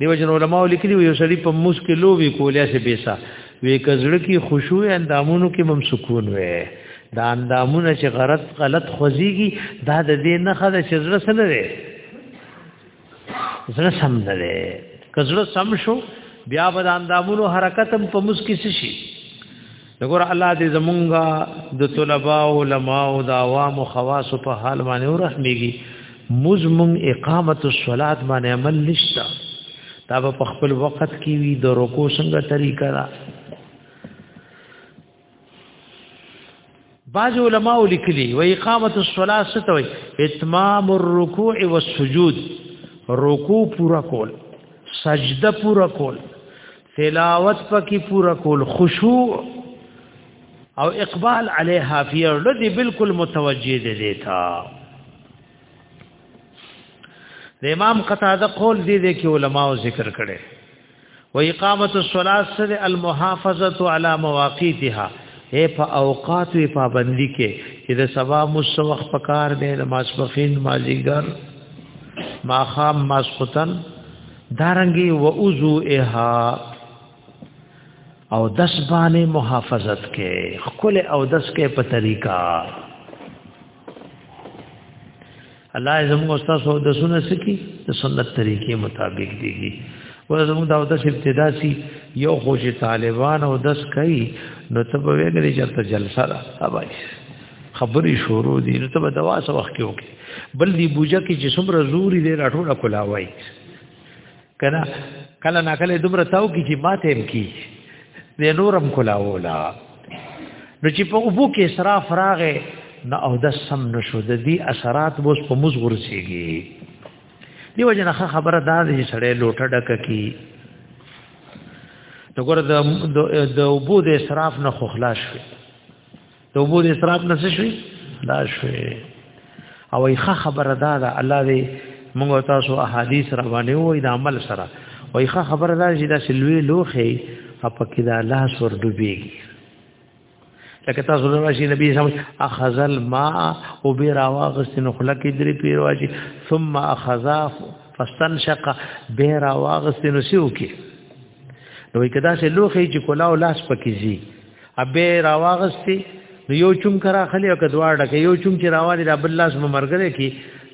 دیو جن علماء لیکلي یو سړی په موس کې لوبي کولیا سي پیسا وی کزړه کې خشوع اندامونو کې مم سکون وي دا اندامونه چې غلط غلط خوځيږي دا د دې نخد چې زړه سره زړه سم نه دی که زړه سم شو بیا به د اندامونو حرکت هم په مسکی شي دغه الله دې زمونږه د طلباء او علما او د عوام او خواص په حال باندې ورحمېږي مزمن اقامت الصلات باندې عمل نشتا دا په خپل وخت کې وی د رکو څنګه طریقه را بعض علماء لیکلي و اقامت الصلاه ستوي اتمام الرکوع والسجود رکوع پورا کول سجده پورا کول تلاوت پکې پورا کول خشوع او اقبال علیها فی ردی بالکل متوجه دي دیتا د امام قتاده قول دي دي کې علماو ذکر کړي و اقامت الصلاه سر المحافظه على مواقيتها اے په اوقات وی پابندی کې چې د سبا مسو وخت پکار دی د ماسپخین مازیګر ماخام ماسختن دارنګي و اوزو اها او دس باندې محافظت کې خپل او دس کې په طریقہ الله زموږ استاد سو د سنت سکی د سنت طریقې مطابق دیږي ول زموږ دا د ابتدا سي یو خوش طالبان او دس کوي نو ته به وګړي چرته جلسه را اوای خبرې شروع دي نو ته به دوا سو وخت کې وکي بل دی بوجا کې چې څومره زوري دی راټول کولاوي کله کله نا کله دومره تاو کی چې ماته هم کی د نورم کولاولا نو چې په اوبو کې اسراف راغې نو او د سم نشو د دې اثرات بوس په موږ ورسیږي دیو جن خبره دا دې سړې لوټه ډک کی نو ګور د د وبو د اسراف نه خلاص شي د اوبو د اسراف نه څه شوي دا شوي او یې ښه خبره ده ده الله دې موږ تاسو احادیث را باندې وای د عمل سره وای ښه خبره ده چې دا سلوي لوخي په کې دا لاس ور ډوبېږي لکه تاسو له راشي نبی سم اخذ الماء او به راواغست نو خلک درې پیر واجی ثم اخذ فاستنشق به راواغست نو سیو کې نو کدا سه لوخي چې کولا او لاس پکې زی ابه راواغستی نو یو چوم کرا خلی او کدوار ډکه یو چوم چې راوالي د بل لاس مرګره کی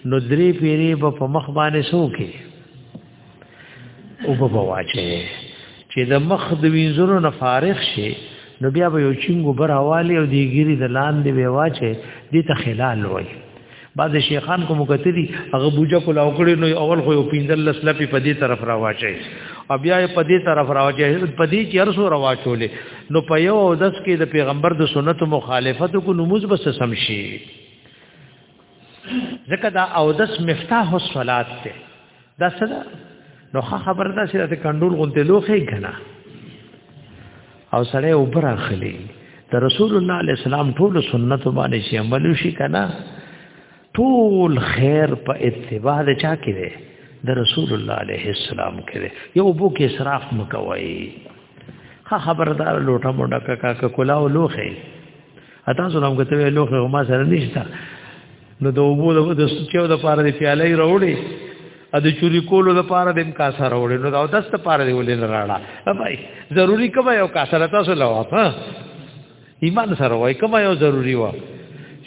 نو درې پیری به په مخ باندې سو کې او په واچې چې د مخ د وینځونو نه فارغ شي نو بیا به یو چنګو بر حواله او دیګری د لاندې به واچې دې ته خلال وایي بعض شیخان کوم کتلی هغه بوجا کول او کړي نو اول خو یو پینځل لس لپی په دې طرف راواچي او بیا په دې طرف راواچي په دې کې ارسو راواچولې نو په یو او دس کې د پیغمبر د سنت مخالفت کو نموز بس سم شي ځکه دا او دس مفتاح الصلات ته دا صدا نو خبر دا چې د کندول غونته لوخه کنا او سړی وبره خلی د رسول الله علیه السلام ټول سنت باندې شي عمل شي کنا ټول خیر په اتباع د چا کې دی د رسول الله علیه السلام کې دی یو بو کې اسراف مکوي ها خبردار لوټه مونډه کا کا کولا او لوخه اته زلم غته لوخه ما سره نشته نو د اوبو د د سچو د پاره د پیالې راوړي ا د چوری کولو د پاره د امکا سره وړي نو دا دست پاره دی ولې راړه بھائی ضروری کومه یو کا سره تاسو لوا ها ایمان سره وای کومه یو ضروری و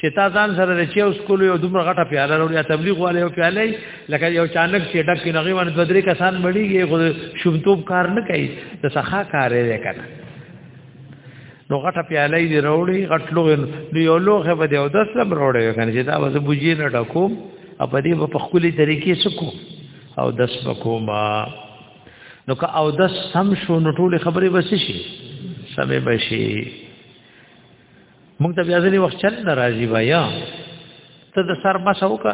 چې تا ځان سره د چیو سکول یو دومره غټه پیاله وروړي تبلیغ والے یو پیاله لکه یو چانک چې ډک کې نغې باندې بدري کسان مړیږي خو شومتوب کار نه کوي د سخا کار یې کنه نو غټه پیاله یې راوړي غټ لوغ نو یو لوغ به دی او د سلام راوړي کنه چې دا وځ بوجي نه ډکوم او په دې په خولي طریقې سکو او دس بکوما نو که او دس سم شو نو ټول خبرې بس شي سمې بشي موږ ته بیا ځلې وخت چل ناراضي وایا ته د سر مسو کا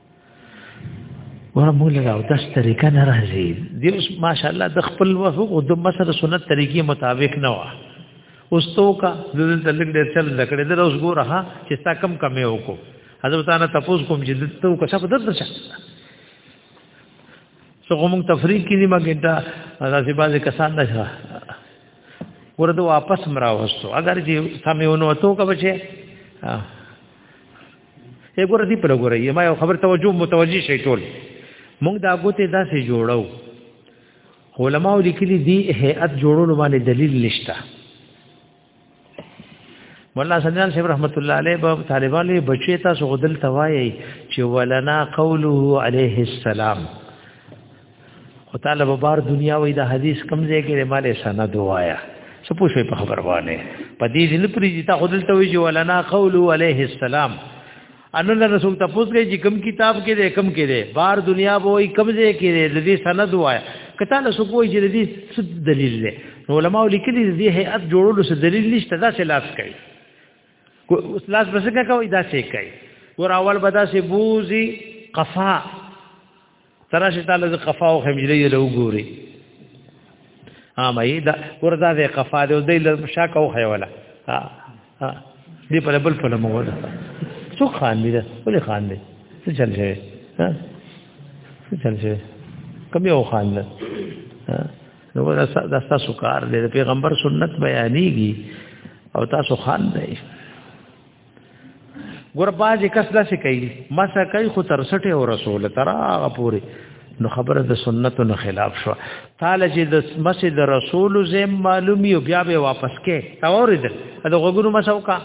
ګوره موږ له او داس طریقه نه راځي دی اوس ماشاءالله د خپل وفق او د مسر سنت طریقې مطابق نه وا اوس تو کا د دې لګ ډېر چل لکړې در اوس ګوره ها چې تا کم کمې وکړو حضرت انا تاسو کوم چې د تو کا څه بدل درشه څو کوم تفریق کې نیمه ګنټه راځي باز کسان نه ښه ورته واپس مراوستو اگر چې سمې ونو تو کا بچي یې ګور دې په لګورې ما یو خبر توجه متوجي شي ټول موږ دا ګوتې داسې جوړو علماء لیکلي دي هيئت جوړولو باندې دلیل نشته مولا سنجان صاحب رحمت الله علیه په طالبانو بچی تاسو غدل توایي چې ولنا قوله علیه السلام خو طالب بار دنیا وې د حدیث کم ځای کې مال سند وایا څه پوښې په خبر وانه په دې دل پرې چې تا خدل ته وی چې ولنا قول علیه السلام ان الله رسول ته پوښتې چې کم کتاب کې دې کم کې دې بار دنیا وې کم ځای کې دې د دې سند وایا کته له سو کوی چې دې څه دلیل دی علماء لیکلي دې هيئت جوړولو څه دلیل نشته دا څه لاس کوي اوس لاس بسګه کوي دا څه کوي ور اول بدا سي بوزي قفا تراشه تعالی ز قفا او خمجلی له وګوري ها مې دا وردا د قفا د دې له شاک او خیواله ها ها دې په بل په مو ودا څو خان دې ولې خان دې څه چل شي ها څه چل شي کوم یو خان ده نو دا تاسو کار دې پیغمبر سنت بیانېږي او تاسو خان دی ګور باز کس داسې کوي مسا کوي خو تر سټه او رسول تر هغه پوري نو خبره د سنتو نه خلاف شو تعالی چې د مسجد رسول زم معلومي او بیا به واپس کې تا اوریدل دا غوګونو مسو کا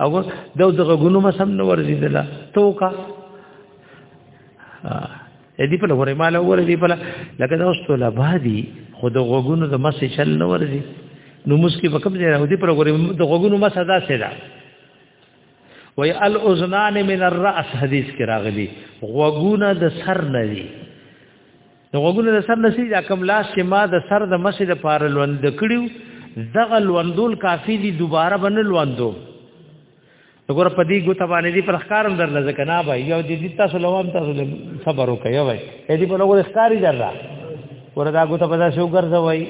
او دا د غوګونو مسم نو ورزيدله تو کا دې په لور مال ور دې په لکه دا اوس طلبه دي خود غوګونو د مس چل نه ور دي نو مسکی په کوم ځای راو دي په لور د غوګونو مس ادا سي دا وي الاذنان من الراس حدیث کې راغلي غوګونه د سر نه دي د غوګونو د سر نه سي دا کوم لاس چې ما د سر د مس د پار لوند کړیو دغه لوندول کافی دي دوباره بنل لوندو وګوره په دې ګوت باندې دې پر ښکارم در لږه کنه به یو دې تاسو لوام تاسو صبر وکړئ وای دې په لوګو ښکاری در را وردا ګوت په تاسو ګرځوي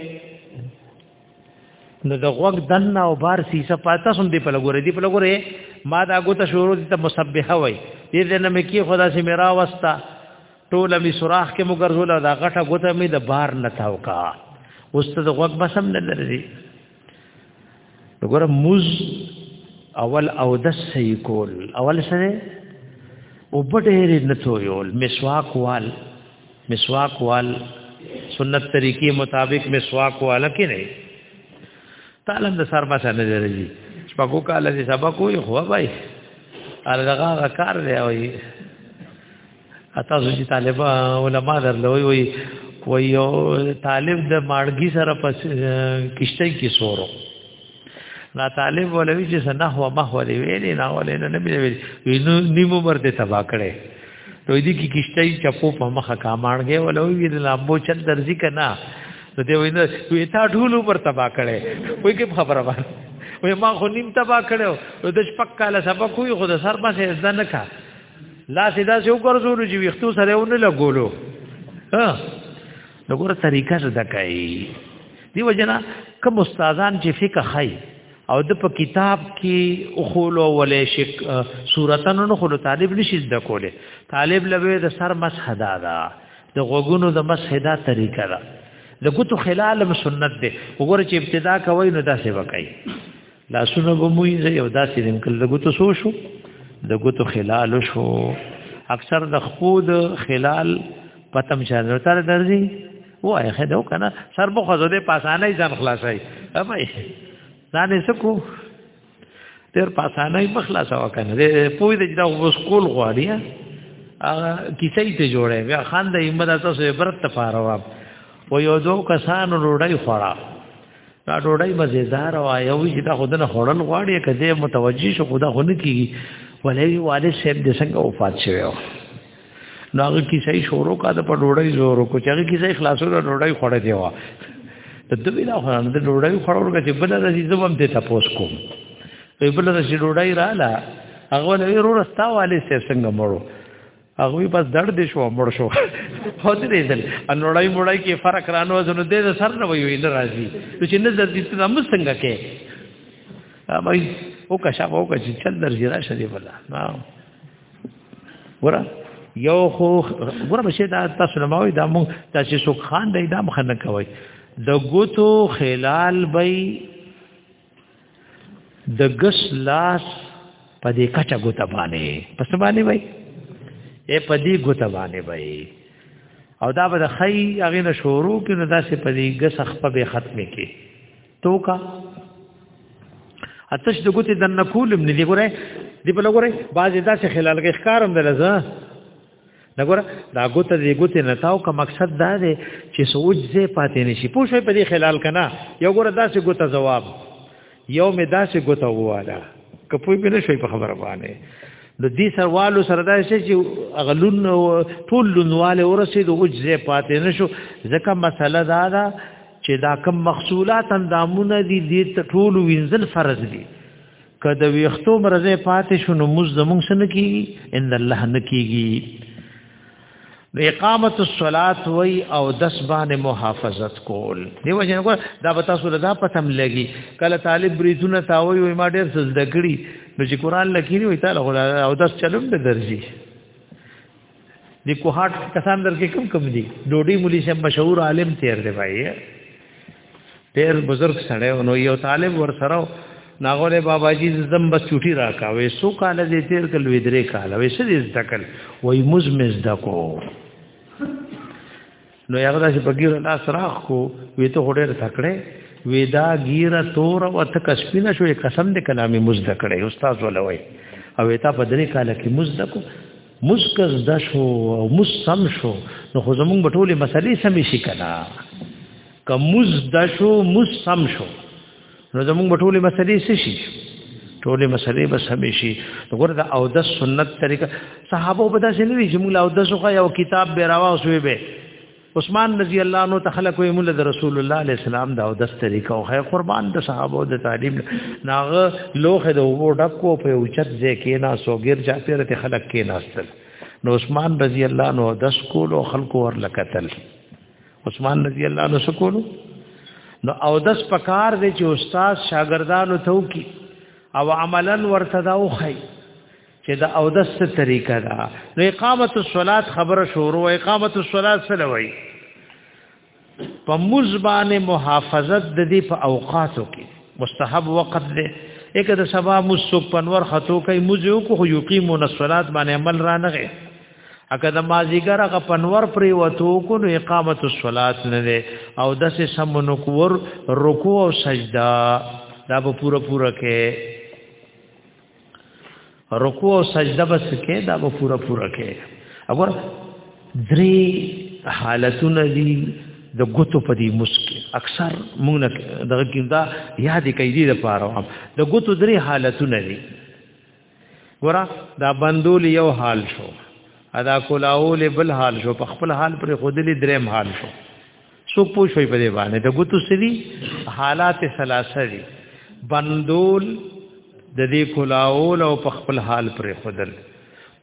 نو د غوګ دن او بار سیسه پاته سم دې په لوګو دې په لوګو ما دا ګوت شروع دې ته مسبحه وای دې دې نه مې کی خدا سي میرا واسطه ټول می سوراخ کې مګرزول دا غټه ګوت مې د بار نه تاوکا اوس ته د غوګ بسم نه لري وګوره موز اول او د صحیح کول اول سره او بډېر نتو یول مسواک وال مسواک وال سنت طریقې مطابق مسواک وال کې نه تعالی د سر باسه نه درځي شپږو کال دې سبق وي خو بای الګه کار دی وي تاسو چې طالب علما درلوي وي وي یو طالب د ماړګي سره پس کشته کې سورو نا طالب ولوي چې سنه هو ما هو دی ویلې نه ولې نه نبی ویلې وینو نیمو مرته تبا کړي دوی دې کې کشته چپو په مخه کامانګي ولوي ویل لامبو چت درځي کنا نو دی وینو وی تا ټول پر تبا کړي وای کې خبره وای وای ما خو نیم تبا کړو د شپک کاله سبق وی خو د سر پاسه ځنه کا لا سیدا سیو ګرځولو چې ویختو سره ونه لګولو ها نو ګوره طریقه زده کوي دی وجنا کوم استادان چې فقہ خای او د په کتاب کې اخولو ولې شک صورتن نو خلو طالب نشي زده کوله طالب لوي د سر مسح دا دا د غوګونو د مسح دا طریقه ده د ګوتو خلال سنت ده وګوره چې ابتدا کوي نو دا څه وکړي لاسونه به مو یې یو داسې دیم کله د ګوتو سو شو د ګوتو خلال شو اکثر د خود خلال پتم شاله تر درځي وای خدو کنه سر بو خزو دې پاسانه ځان خلاصای ابای ځان سکو تر پاسانه مخلاص وکنه دې پوی دې دا وسکول غواړي هغه کیسې ته جوړه بیا خان د ایمه تاسو عبرت تفارواب و یو دو کسان روړی خورا دا ډوډۍ مزیدار او یو چې دا خودنه خورن غواړي کله متوجي شو خدا خو نه کیږي ولې والد صاحب د څنګه وفات شوی و نو هغه کیسه شروع کا د په ډوډۍ زور کو چې هغه کیسه خلاصو د ډوډۍ خوړه دی و د دوی دا خو د ډوډۍ خوړو کې بل راځي زبم ته تاسو کوم په بل راځي ډوډۍ رااله هغه له ورور ستا والد صاحب څنګه مړو هغه بس دړ دې شو مړ شو هو دې دل ان وړای مړای کې فرق رانو زنه دې سر نه وي نه راځي چې نه زړه دې ته مو څنګه کې امای او کا شابه او کا چې چل درځي را شدي بلا نو ورا یو خو ورا بشه دا تاسو نه ماوي دا مو تاسو سو خان دې دا مخنه کوي د ګوتو خلال بې د ګس لاس په دې کچا ګوت باندې پس باندې وای اے په دې ګوت باندې وای او دا به د خی هغه نه شروع کې نه داسې په دې ګس خپه به ختمه کې توکا اتش د ګوت د نکولم نه دی ګوره دی په لګوره باز داسې خلال کې ښکارم دلزه نګور دا ګوته دې ګوته نتاو کا مقصد دا دی چې سوچ زه پاتې نشي پوه شوي په دې خلال کنه یو ګوره داسې ګوته جواب یو مې داسې ګوته واله کپوی به نشوي په خبره باندې د دې سروالو سره دا شي چې اغلون ټول لونواله ورسېد او ځې پاتې نشو ځکه مسله دا ده چې دا کم مخصولات اندامونه دي دې ټول وینځل فرض دي که د ویختو مرزه پاتې شو نو موږ زمونږ سره کیږي ان الله نه کیږي نو اقامت الصلات وی او دس باندې محافظت کول دی وجه کو دا به تاسو له دا پتم لګي کله طالب بریتونه تاوي وي ما ډیر سجده کړی نو چې قران لکې وي تعالی او دس چلم د درځي دی کوهات کسان درکې کم کم دي ډوډۍ مولي صاحب مشهور عالم تیر دی بھائی ډېر بزرگ سړی نو یو طالب ور سره ناغوله بابا جی زم بس چټي راکا وې سو کال دې تیر کل وې درې کال وې سړي ځکل وې مزمز دکو نو هغه داسې په ګیره لاس راخ کو وی ته هډه تکړه وی دا ګیره تور او ته کسبینه شوې قسم دې کلامي مزد کړې استاد ولوي او تا په دې کال کې مزد کو مسکز د شو او مسم شو نو خو زمونږ بټولې مسلې سمې شي کنه که مزد شو مسم شو نو زموږ په ټوله مسلې څه شي ټوله مسلې بس همیشي وګور دا او د سنت طریقه صحابه په داسې نه وی چې موږ او د سوخه یو کتاب به راوا اوسوي به عثمان رضی الله عنه ته خلق وی موږ د رسول الله علیه السلام دا او د طریقه او خیر قربان د صحابه د تعلیم ناغه لوخه د وو ډکو په اوچت ځای کې نه سوګر چا پیرته خلق کې ناستل نو عثمان رضی الله عنه د سکول او خلق ور لکتل عثمان رضی الله عنه سکولو نو او دس پکار دی چې استاد شاګردانو ته وکي او عملا ورته دا وخی چې دا او دس طریقه ده نو اقامت الصلات خبره شروع اقامت الصلات سره وای په مزبانه محافظت د دې په اوقاتو کې مستحب وقت دی اګه د سبا مسوک پنور خطو کوي مزه کو خو یقیمون الصلات باندې عمل را نه اګه د مازیګر هغه پنور پرې وته کو نو اقامت الصلات نه ده او د سه سمونو کور رکوع او سجدا دا به پوره پوره کې رکوع او سجدا بس کې دا به پوره پوره کې اگر درې حالتونه دي د ګوتو په دې مسکه اکثر موږ نه دغه کیندا یاد کوي دې لپاره د ګوتو درې حالتونه دي ګوره دا بندول یو حال شو ادا کولاول بل حال شو په خپل حال پر خودلی دریم حال شو سو پوه شوي په دې باندې د ګوتو سری حالات ثلاثه دي بندول د دې کولاول او په خپل حال پر خودل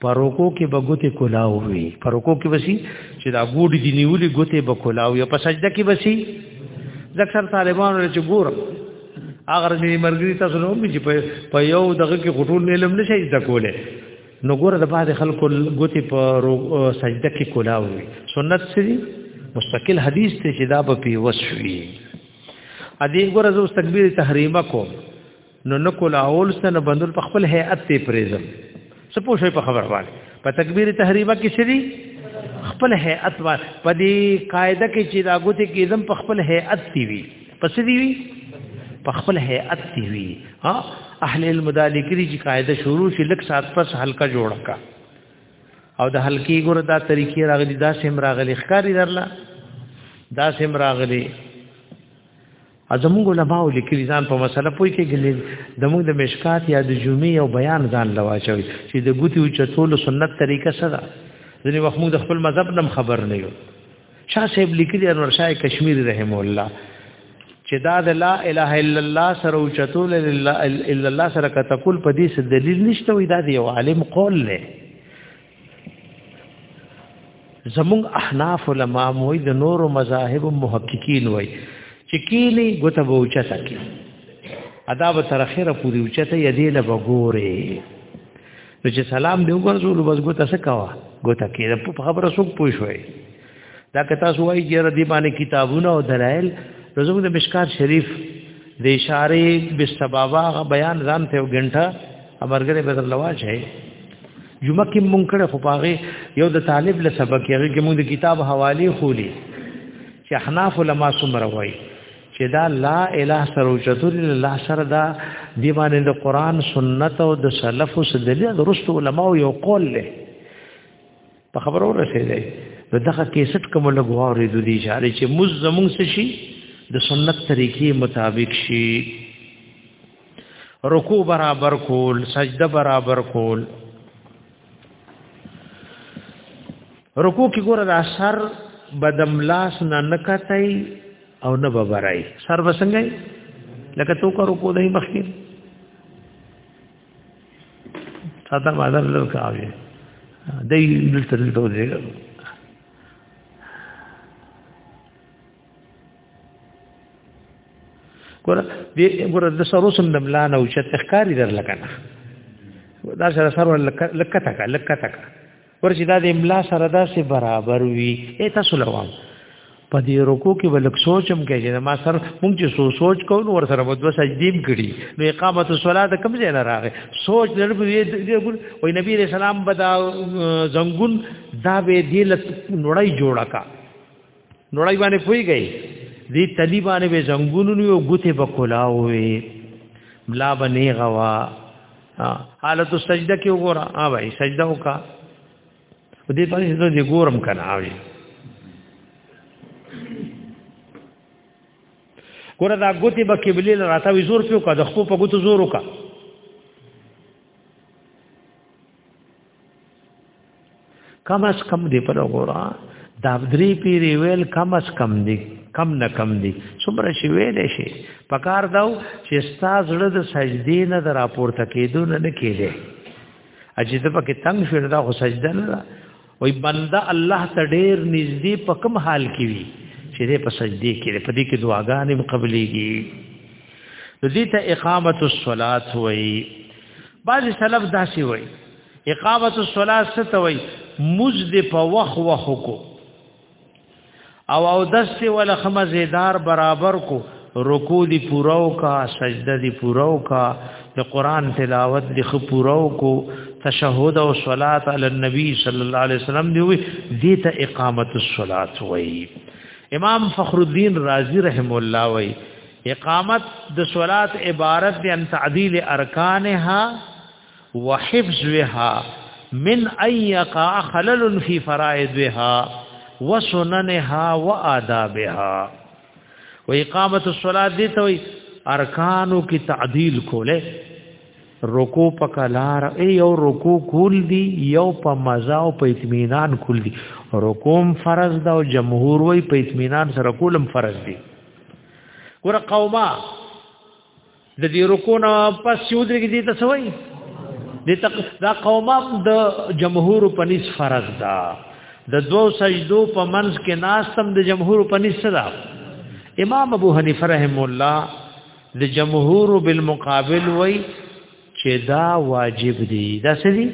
پروکو کې بغوته کولاو وي پروکو کې وسی چې دا ګوډ دی نیولې ګوته بکولاو یا په سجده کې وسی ځکه طالبانو چې ګورم اگر دې مرګري تاسو نو می چې په یو دغه کې غټول نه لم نشي د کوله نو ګوره د بعض خلکو ګوتی په سجده کې کولا وي سنت سری مستقل حدیث ته چې دا په پیوس شوی ا دې ګوره زو تکبیر تحریمه کو نو نکول اول سن بندل په خپل هيئت ته پریزم څه پوه شئ په خبر باندې په تکبیر تحریمه کې شری خپل هيئت وا په دې قاعده کې چې دا ګوتې کې زم په خپل هيئت دی وی پس دی وی په خپل هيئت دی وی ها اهل علم دالکری چې قاعده شروع شي لک سات پس حلقه جوړ کا او د حلقي ګور دا طریقې راغلي دا سم راغلي ښکاری درلا دا سم راغلي زموږ علماء لیکلي ځان په مسله پوي کې ګلې د موږ د مشکات یا د جمعې او بیان ځان لواچوي چې د ګوتی او چتول سنت طریقه څه ده ځینې وخت موږ د خپل مذهب نم خبر نه یو شاه صاحب لیکلي انور شاه کشمیر رحم الله چې دا د لا اله الا الله سره او چتول الا الله سره کتکول په دې څه دلیل نشته وي دا دی یو عالم قول نه زمون احناف علما موي د نورو مذاهب محققین وای چې کینی ګوته به اوچته کی ادا به تر اخره پوری اوچته یدې له وګوره نو چې سلام دی وګرځول بس ګوته څه کاوه ګوته کې په خبره څوک پوښوي دا که تاسو وایي چې ردی باندې کتابونه او دلایل زموږ د مشکات شریف د اشاره بسبابا بیان ځان ته غنټه امرګره بدر لوا شي جمعه کې مونږ کړه خو پاغه یو د طالب له سبق یې کې مونږ د کتاب حوالی خولي چې احناف علما سمره وایي چې دا لا اله سره چتور الله سره دا دی باندې د قران سنت او د سلف او سدلی درست علما یو قول له په خبرو رسېدای نو دغه کیسټ کوم له غواړې د دې اشاره چې مز زمون څه شي د سنت طریقې مطابق شي رکوع برابر کول سجده برابر کول رکوع کې ګوره د اثر بدم لاس نه نکټای او نه ببرای سر وسنګای لکه تو کا رکوع دای مخکې ساته مادر لو کاوی دای دلته دلته ودرېږه ګور دې ګور د سروسم د ملان او چې تخکاری در لکنه دا سره سره لکه تک لکه تک ورچې دا د املا سره دا سي برابر وي اې تاسو لوام په دې رکو کې ولک سوچم کې چې ما سر مونږ چې سو سوچ کوو ور سره مو دوه سجدیم کړي نو اقامت الصلاه ته کم ځای نه راغی سوچ نه لري وي نبی رسول الله بدا زنګون دا به دې لته نړۍ جوړه کا نوړای باندې پوي گئی دی تلی باندې به زنګونو نیو ګوته په کولا وې ملا باندې غوا حالت سجده کې وګوره ها بھائی سجده وکا دې په دې دې ګورم کنه اوی ګوره دا ګوته په قبله راته وزور پیو کا د خپل په ګوتو زور وکا کم از کم دی پر غورا دا درې پیری ویل کم از کم دی کم نه کم دی څومره شي ویل شي پکار داو چې استاد زړه د سجدې نه در راپورته کېدو نه نه کېده اجازه پکې تنگ شو دا خو سجده نه وای بنده الله ته ډیر نږدې په کوم حال کې وي چې دې په سجدي کې په دې کې دعاګانې مقبليږي د دې ته اقامت الصلات وای بعض سلف داسي وای اقامت الصلات څه ته وای مزد په وخ وخ کو او او دس ول خمزیدار برابر کو رکوع دی پوراو کا سجده دی پوراو کا د قران تلاوت دی خ پوراو کو تشهود او صلات علی النبی صلی الله علیه وسلم دی وی دیته اقامت الصلات وی امام فخر الدین رازی رحم الله وی اقامت د صلات عبارت دی ان تعدیل ارکانها وحفظها من ايقع خلل في فرائضها وسننها وآدابها واقامه الصلاه دي ته وي ارکانو کې تعدیل کوله رکو په کلار ای یو رکو کول دی یو په مزه او په اطمینان کول دی رکوم فرض دا او جمهور وای په اطمینان سره کولم فرض دی ګور قوما د دې رکو نه پس سود لري دي تاسو وایي د تق دا قومه د جمهور په نس فرض ده د دوو سجدو په منځ کې ناستم د جمهور په نس ده امام ابو حنیفه رحم الله د جمهور بالمقابل وای چې دا واجب دي دا څه دي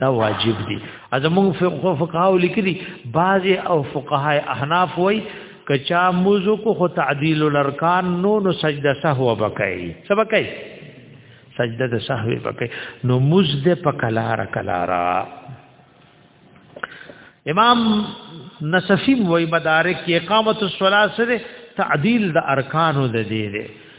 دا واجب دي ازمون فقهاو لیکلي بعض او فقهای احناف وای کچا موزو کو خو تعدیل الارکان نو نو سجده سهو بکای سبکای سجده د سهو بکای نو مزد په کلار کلارا امام نصفی وای مدارک اقامت الصلاه سره تعدیل د ارکانو د دی دی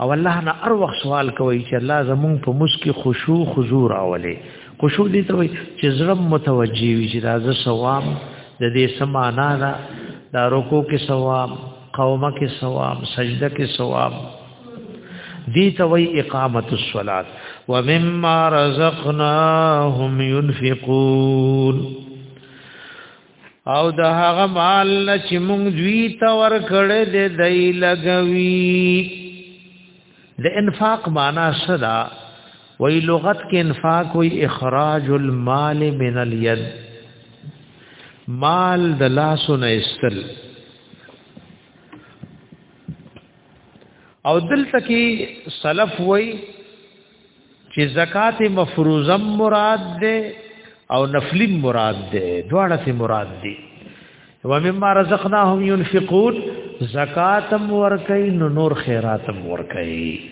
او الله نه هر وخت سوال کوي چې الله زمونږ په مسکی خشوع حضور راولي خشوع دي ته وي چې زړه متوجي وي چې دا ز ثواب د دې سمانا دا د رکو کې ثواب قومه کې ثواب سجده کې ثواب دي ته وي اقامت الصلات ومما رزقناهم ينفقون او د هغه مال نه چې موږ دوی ته ورکړې دې دای لګوي د انفاق معنا صدا وی لغت کې انفاق وی اخراج المال من اليد مال د لاسو نه استل او دلته کې سلف وی چې زکات مفروضه مراد ده او نفلی مراد ده دواړه ته مراد دي و مما رزقناهم ينفقون زکاتم ورکي نو نور خیراتم ورکي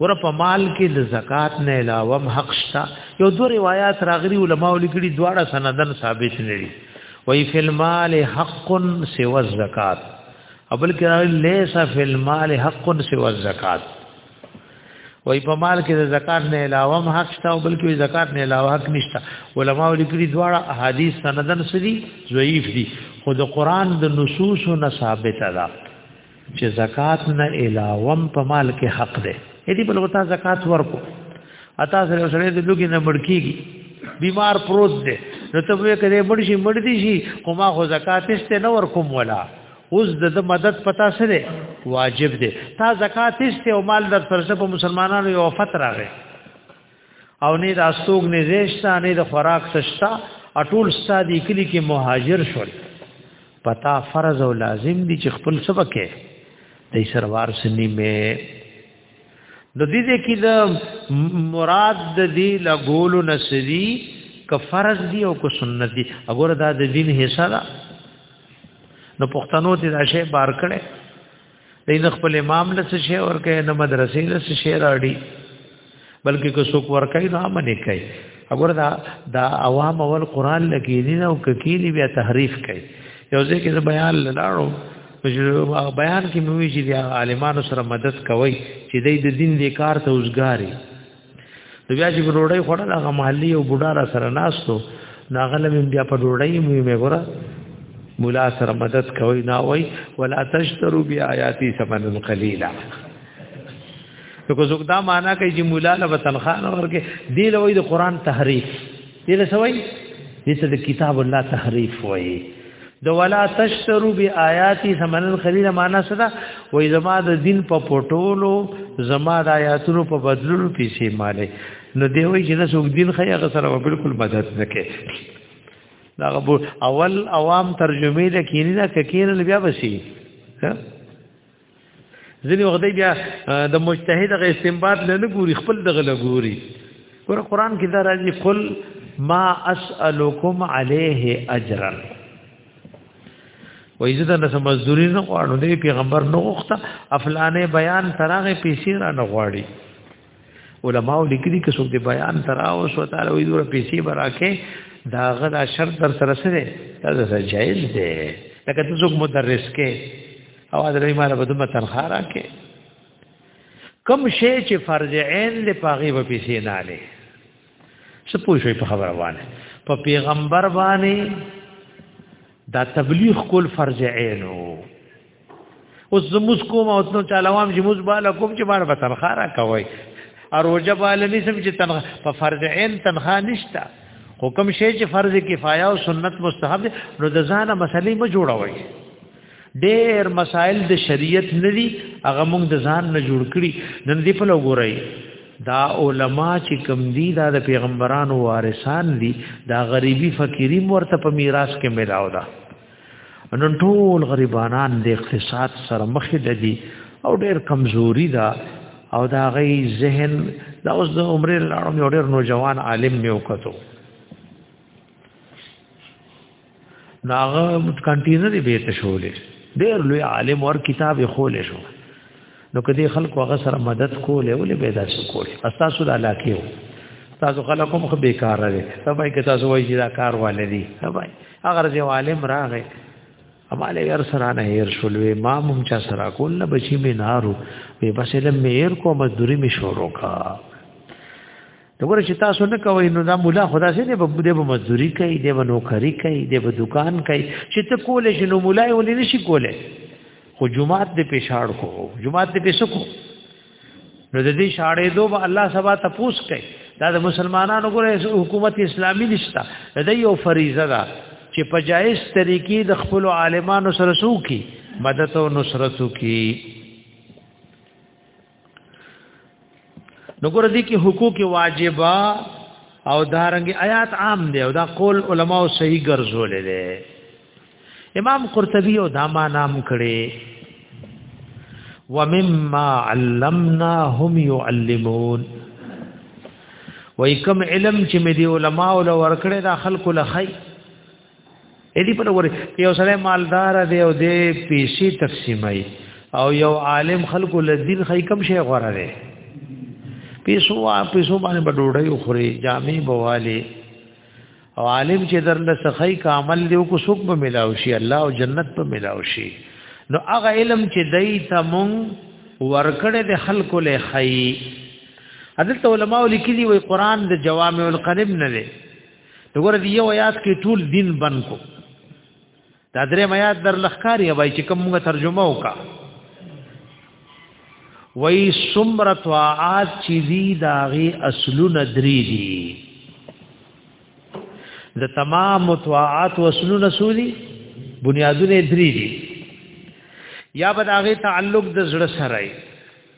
ګور په مال کې د زکات نه علاوه هم حق شته یو دوه روایت راغلي علما ولیکلي دواړه سندن ثابت نه دي وای فی المال حق سوى الزکات ابل کې ليس فی المال حق سوى الزکات وای په مال کې د زکات نه علاوه هم حق شته او بلکې زکات نه علاوه حق نشته علما لیکلي دواړه احادیث سندن سدي ضعیف دي خو د قران د نصوص نه ثابت ده چې زکات نه علاوه په مال کې حق ده دې په لغتا زکات ورکو اتا سره سره د لوګي نه مړکیږي بیمار پروت ده نو ته به کړې مړ شي مړ دي شي خو ما خو زکات نشته نه ورکوم ولا اوس د مدد پتا سره واجب دی تا زکات استه او مال در سره په مسلمانانو یو فتره راغی او نه د اسوګ نه زیشتا نه د خوراک سشتا اټول سادي کلی کې مهاجر شول پتا فرض او لازم دي چې خپل سبق کې د سروار سني مې د دې دې کې د مراد د دې لګول نسدي ک فرض دي او ک سنت دي وګوره دا د دین حصہ ده نو پښتنو ته دا شی بار کړي دین خپل امام له څه شی ورکه نه مدرسې له څه شی راړي بلکې کو څوک ورکه نه منې کوي وګوره دا دا عوام اول قران لګیلی نه او ککیلی بیا تحریف کوي یو ځکه چې بیان لاړو بیان کې موږ چې عالمانو سره مدد کوي چې د دین د کار ته اوسګاری نو بیا چې ډوډۍ خوړل هغه محلي او بوډا را سره ناستو ناغله مې بیا په ډوډۍ مې مې ګوره مولا سره مدد کوي نا وای ولا تشترو بی آیاتی ثمن قلیلا نو کو زګدا معنا کوي چې مولا له تنخواه ورکه دی لوی د قران تحریف دې له سوي دې ته د کتاب الله تحریف وایي د ولا تشترو بی آیاتی ثمنن خلیل معنا څه ده وای زما د دین په پټولو زما د آیاتونو په بدلولو پیسې مالې نو دی وای چې نسوک دین خیا غسر و بالکل مدد نکې دا اول عوام ترجمه لکینی دا ککین بیا بسی ځینې وخت بیا د مجتهد غ استنباط نه نه ګوري خپل دغه نه ګوري ګور قران کې دا راځي قل ما اسالکم علیه اجرا وای زه دا سم مزدوري نه غواړم د پیغمبر نه غوښته افلانې بیان تراغه پیسې را نه غواړي علماء لیکلي کې څوک د بیان تراو سو تعالی وې دوره پیسې براکه دا غدا شرط در سره سره دا جایز دی لکه ته څوک مدرس کې او درې مال به دومره تنخواه راکې کم شی چې فرض عین له پاغي په پیسې نه لې څه پوښوي په خبره باندې په پیغمبر باندې دا تبلیغ کول فرض عین وو اوس زموږ کوم او نو چالوام چې موږ بالا کوم چې باندې به تنخواه را کوي او روزه بالا نشم چې تنخواه په فرض عین تنخواه نشته حکم شی چې فرض کفایه او سنت مستحب نو د ځانه مسلې ما جوړوي ډېر مسائل د شریعت ندي هغه موږ د ځان نه جوړ کړی نن دی په لګورای دا علما چې کم دي دا د پیغمبرانو وارثان دي دا غریبي فقيري مرته په میراث کې ملاو ده نن ټول غریبانان د اقتصاد سره مخ دي او ډېر کمزوري ده او دا غي ذهن دا اوس د عمر لاړم یو ډېر نوجوان عالم مې وکړو ناغه کانټینر به ته شولې ډېر لوی عالم ور کتاب خولې شو نو کدی خلکو هغه سره مدد کولې ولې به دا شو کولې استاسو د علاقې وو تاسو خلک هم خو بیکار دي سبای که تاسو وایي دا کار والدي سبای اگر چې عالم راغې اماله ير سره نه هیر شولوي ما مم چا سره کول نه بچی مې نارو به بس علم مې هیر کو مزدوري مې شروع کا دغه چې تاسو نه کوئ نو دا مولا خدا سي دی په دې په مزدوري کوي دی په نوکری کوي دی په دکان کوي چې ته کولې چې نو مولا یې ولې نشي کولې خو جمعات دې پېښاړ کو جمعات دې پېښ کو نو د دې شاړې دوه به الله سبا تپوس کوي دا د مسلمانانو ګره حکومت اسلامي نشتا دا یو فریضه ده چې په جایز طریقې د خپل عالمانو سره سوکي مدد او نصرت وکي نو ګور دي کې حقوق واجبہ او دارنګ آیات عام دی او دا قول علما او صحیح ګرځول دي امام قرطبي او دا ما نام کړي ومما علمناهم يعلمون وای کوم علم چې مې دی علما او لور کړې دا خلکو لخی اې دې په وره یو سره مالدار دی او دې پیسې تقسیمای او یو عالم خلکو لذین خی کم شي غوړه دی پیسو پیسو باندې بډوډي خوري جامې بوالي او عالم چې درنه سخی کامل دی او کو سوق به ملاو شي الله او جنت په ملاو شي نو هغه علم چې دای ته مون ورکړې د خلکو له خی حضرت علماء لیکلي وي قران د جوامع القلم نه دی دغه دی یو آیات کې ټول دین بن کو دا درې میات در لخکاری وای چې کومه ترجمه وکا وای سمره طاعات چې دی داغه اصلونه درې دي د تمام طاعات وصلونه سودي بنیادونه درې دي یا به داغه تعلق د زړه سره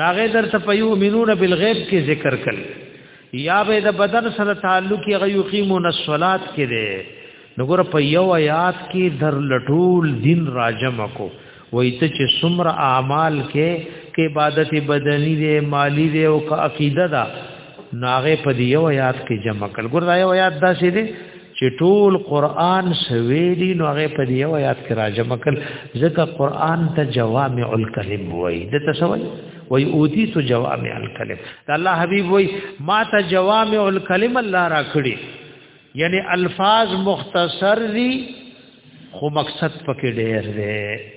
ناغه در ته پيومنون بالغیب کې ذکر کړي یا به د بدن سره تعلق یې غيقيمون الصلات کې دي نګور په یو آیات کې در لټول دین راجم کو وای ته چې سمر اعمال کې کې عبادت بدني دي مالی دي او عقیده ده ناغه په یو آیات کې جمع کړ ګور دا یو آیات دا شې دي چې ټول قران سویلی نو هغه په دی او یاد کې راځم کل ځکه قران ته جوامع الکلم وای د تسوی وای اوتی تو جوامع الکلم الله حبیب وای ما ته جوامع الکلم الله را کړی یعنی الفاظ مختصر دي خو مقصد پکې ډېر دی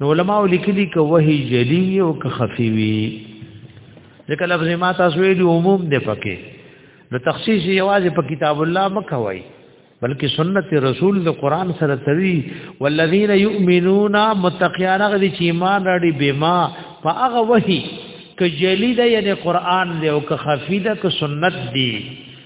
نو علماء لیکلي ک وحی جلی او ک خفی وی ځکه لفظ ما تاسو ویلي عموم دی پکې نو تخصیص یوازې په کتاب الله مکوي بلکې سنت رسول د قران سره توی والذین یؤمنون متقیان غدي چې ایمان راړي بما فاغه وحی ک جلی دی یعنی قران دی او ک خفی ده ک سنت دی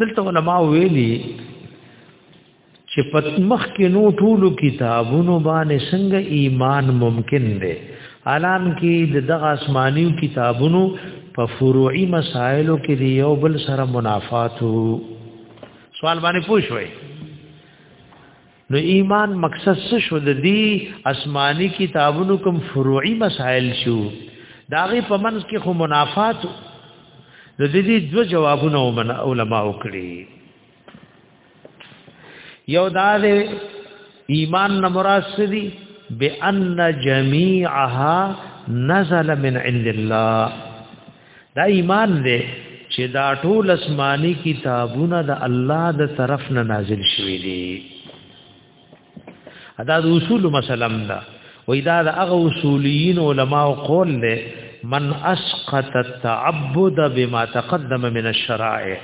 دلته علما ویلي چې په مخ کې نو ټولو کتابونو باندې څنګه ایمان ممکن دی الان کې د دغه آسماني کتابونو په فروعي مسائلو کې دی یو بل سره منافات سوال باندې پوښوي نو ایمان مقصد څه شو د دې آسماني کتابونو کوم فروعي مسائل شو داغه په منځ کې خو منافات د دې دو جوابونه علماء وکړي یو دا دی ایمان نه مراد څه دی بان جميعها نزل من عند الله دا ایمان دی چې دا ټول اسماني کتابونه د الله د طرف نه نازل شوي دي ادا د اصول مسلم دا وې دا د هغه اصولین علما او قول له من اسقط التعبد بما تقدم من الشرائع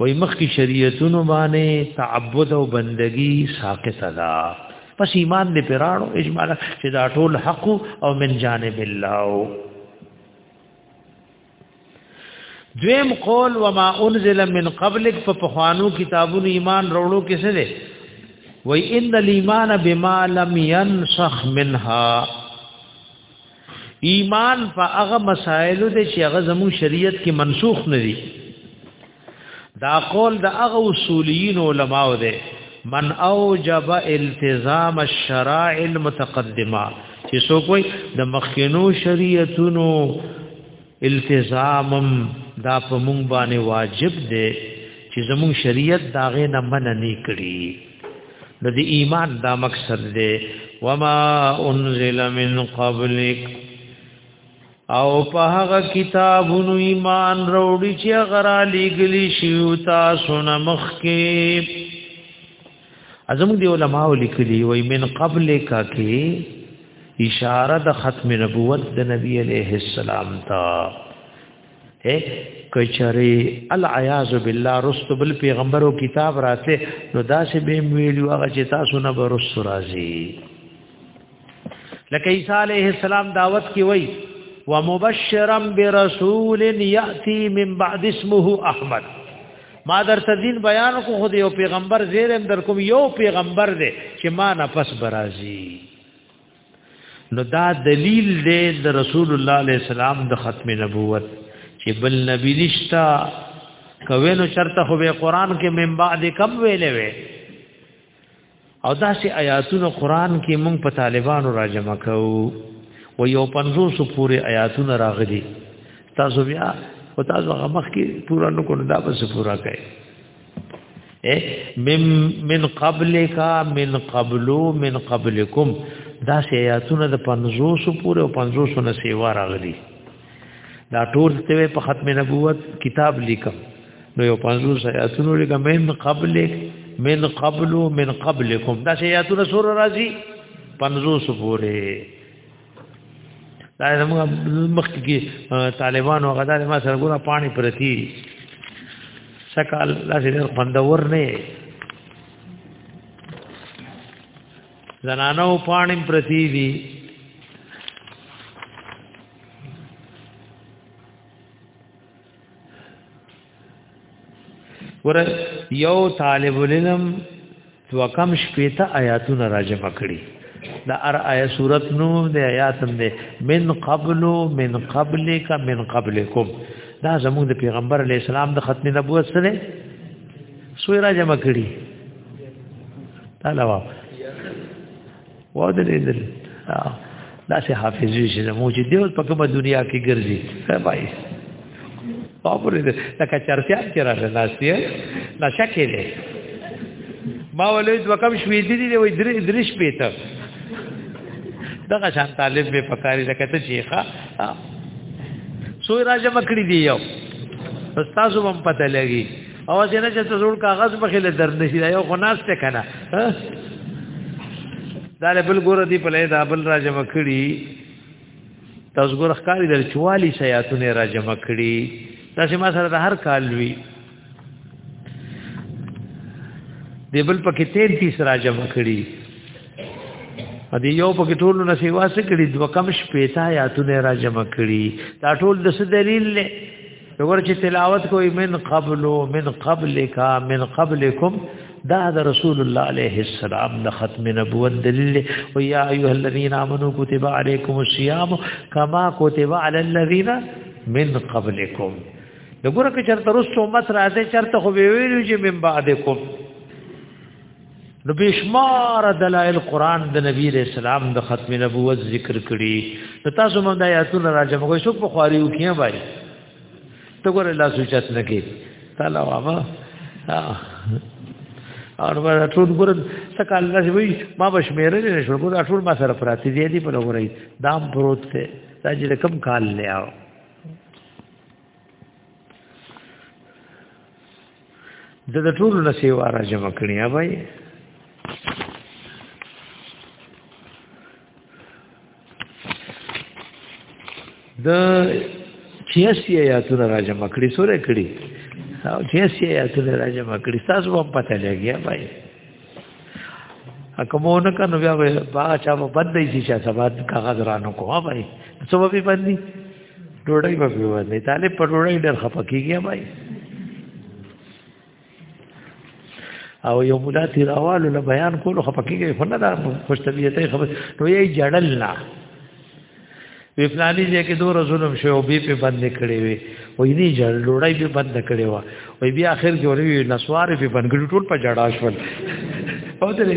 وې مخکې شریعتونو باندې تعبد او بندگی ساقط ده پس ایمان دې پراړو اجمالا چې دا ټول حق او من جانب الله دویم قول وما انزل من قبلک په پخوانو کتابونو ایمان وروړو کې څه دی وای ان الايمان بما لم ينسخ منها ایمان په هغه مسائل دي چې هغه زمو شریعت کې منسوخ نه دي دا قول د هغه اصولین علماء دی من اوجب التزام الشرائع المتقدمه چې سو کوئی د مخکینو شریعتونو التزامم دا په مونږ باندې واجب دی چې زموږ شریعت داغه نه من نه کړی د دې ایمان دا مقصد دی وما انزل من قبلک او په هغه کتابونو ایمان وروړي چې غرا لګلی شي او تاسو نه مخکې ازم دی علماء لیکلی وای من قبل کا کې اشاره د ختم نبوت د نبی علیه السلام ته کچری العیاذ بالله رست بل پیغمبرو کتاب راته نو داسې به ویلو هغه چې تاسو نه برس راځي لکه عیسی علیه السلام دعوت کی وای و مبشرا برسول یاتی من بعد اسمه احمد ما در تدین بیان کو خود یو پیغمبر زیرم در کوم یو پیغمبر دی چې ما نه پس برازي نو دا دلیل دی د رسول الله علیه السلام د ختم نبوت چې بل نبی نشتا کوي نو شرط خو به قران کې من بعد کم ویلې وي او داسې آیاتونه قران کې مونږ په طالبانو راجمع کوو و یو پنځو سو پورې آیاتونه راغلي تاسو بیا او تاسو هغه مخ کې پورا نو کو دا بس پورا کړئ من من قبلک من قبلو من قبلکم دا سیاتونه د 500 پورې او 500 نه سیوا راغلي دا ټول ته په ختم نبوت کتاب لیکم نو یو پنځو سیاتونو لګه من قبل من قبل من قبلکم دا سیاتونه سور راځي پنځو سپوره دا زموږ مخکې کې طالبانو غدا ما سره ګوره پانی پرتی سکه الله دې خوندور نه زنانو پانم پرتی دی ور یو طالب العلم تو کم شپېته آیاتونه راجم کړي دا ار آیا صورت نو د آیاتم ده من قبل من قبلک من قبلکم دا زموږ د پیغمبر علی السلام د ختم نبوت سره سوی را جمع کړي تلاوا و د لیدل دا سه حافظي چې مو چې دیو په کومه دنیا کې ګرځي بای باپره دې لکه چرتیا کې راځه ناشته نشه کې دې ما ولې د وکم شوې دي دې وې درې درې شپې ته دغه شان طالب به پکاري لکه ته شیخه سوی راځه مکړی دی یو استاد هم پته لګي او چې نه چې ټول کاغذ په خله درنه شي یو خناس ته کنه دا له بل ګور دی په لید ابل را جمع کړي تاسو ګور ښکاری در 44 سیاتونه را جمع کړي تاسو ما سره هر کال وی دی بل پکې 33 را جمع کړي ا دې یو پکې ټول نه سیوا سره کړي دوه کم شپې تا یاتونه را جمع کړي دا ټول د څه دلیل له دغه چې تلاوت کوي من قبل من قبلک من قبلکم دا د رسول الله عليه السلام د ختم نبوت دلیل او یا ایه الذین آمنو کتب علیکم الصیام کما کتب علی الذین من قبلکم دغه چې چرته رسو مت راځي چرته خو ویلو چې من بعدکم نو بشمار دلائل قران د نبی رسول الله د ختم نبوت ذکر کړي د تاسو مونږ د آیاتونو راجمه کوی څوک په خواریو کیه وای ته ګور الله سوچت نه کی تعالی وابا اور ور ټول ګور څکه الله سی وی ما بشمیره نه شو ګور ټول ما سره پراتی دی دی په لوري دام پروت ته تاجر کم کال نه آو د د ټولو نه سیوا را جمع کړی یا بای د چیاسی آیاتونه را جمع کړی سوره کړی او چیاسی آیاتونه را جمع کړی تاسو په پته لګیا بای اکمونه کنو بیا به با چا په بندې شي چې سبا کاغذ رانو کوه بای سبب باندې ډوړی به په ورنه طالب په ډوړی ډېر خپکیږي بای او یو مولا تیراوالو له بیان کولو خپکیږي خو نه دا خوش طبیعتي خبر نو یې جړل نه وی فلانی دې کې دوه ظلم شو او بي په بند کړي وي او دې جړ ډوړی به بند کړي وا او بیا اخر کې ورې نسوار په بند کړي ټول په جړا شول او دې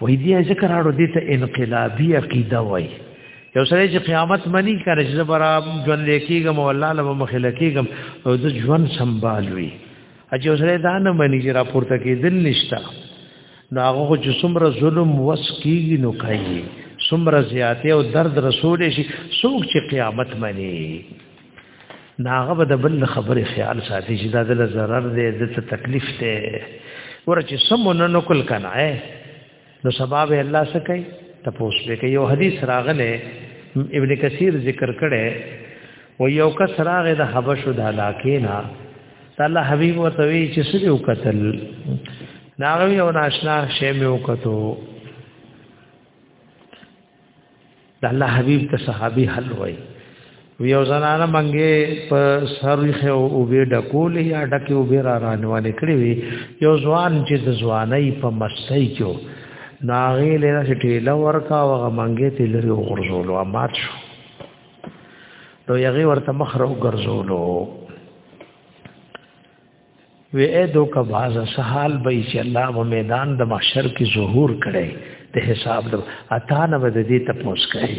وای دی ذکر اړو دې ته انقلابی عقیده وای یو سره چې قیامت منی کړي چې برا ژوند لیکيګم او الله له مخ لیکيګم او د ژوند سمبالوي اجه سره دا نه منی چې راپورته کېدل نشتا نو هغه چې څومره ظلم وس کیږي نو کوي څومره زیاته او درد رسول شي څوک چې قیامت منی ناغه به د بل خبره خیال ساتي چې دا د ضرر دی د تکلیف دی ورچې سمونه نقل کنه نو سبب الله سکي تپوس به کوي یو حدیث راغله ابن کثیر ذکر کړي و یو کس راغه د حبشو د علاقې نه الله حبیب ورته وی چې سړي وکتل ناغوی او ناشنا شی مې وکتو د الله حبيب ته صحابي حل وای یو زنانه منګه په سرخه او به ډکول یا ډکه او به را روانه کړی وی یو ځوان چې د ځواني په مستۍ کې ناغې له ټیله ورکا وغه منګه ته لري غرزولو امات شو نو یغه ورته مخ راو ګرځولو وی اې دو کباز سحال به چې الله په میدان د محشر کې ظهور کړي د حساب د اتا نه بد دې تپوس کوي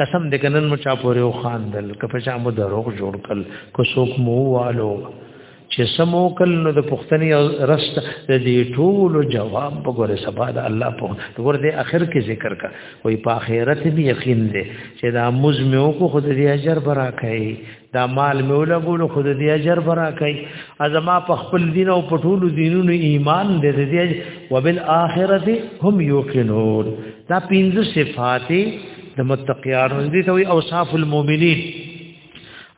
قسم دې کنن مو چا پورې او خاندل کپه چا مو دروغ جوړ کل کو څوک مو والو چې سمو کل نو د پښتني رست د دې ټول جواب وګوره سبا د الله په وګوره د اخر کې ذکر کا وای په اخرت به یقین دې چې دا مزمو کو خود دې اجر برا کوي دا مال مې ولګول خو د دې اجر برا کوي ازما په خپل دین او په ټولو دینونو ایمان دې دې وبال اخرته هم یوقنون دا پنځه صفات د متقیانو دي ته وي اوصاف المؤمنین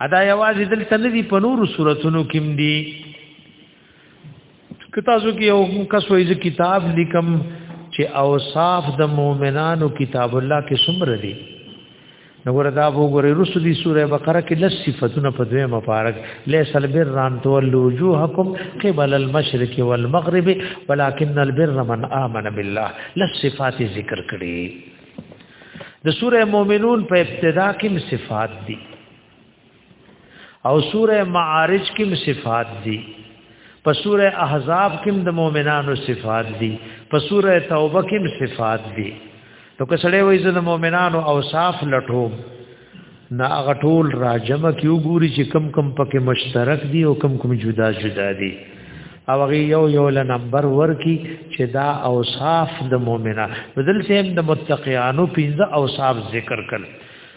ادا یوازې دلته نه دي په نورو صورتونو کې دي که تاسو کې یو کس وایي کتاب لیکم چې اوصاف د مؤمنانو کتاب الله کې څومره دي نو وردا وګورئ رسو دي سوره بقره کې لس صفاتونه په دوه مبارک ليس البر ان تولوا وجوهكم قبل المشرق والمغرب ولكن البر من آمن بالله لس صفات ذکر کړي د سوره مؤمنون په ابتدا کې صفات دي او سوره معارج کې صفات دي په سوره احزاب کې د مؤمنانو صفات دي په سوره توبه کې صفات دي نو کسړې وایي چې د مؤمنانو اوصاف لټو نا غټول راجم کې وګوري چې کم کم پکې مشترک دي او کم کم جدا جدا دي او هغه یو یو ل نمبر ورکی چې دا اوصاف د مؤمنانو بدل سیم د متقینو پنځه اوصاف ذکر کړل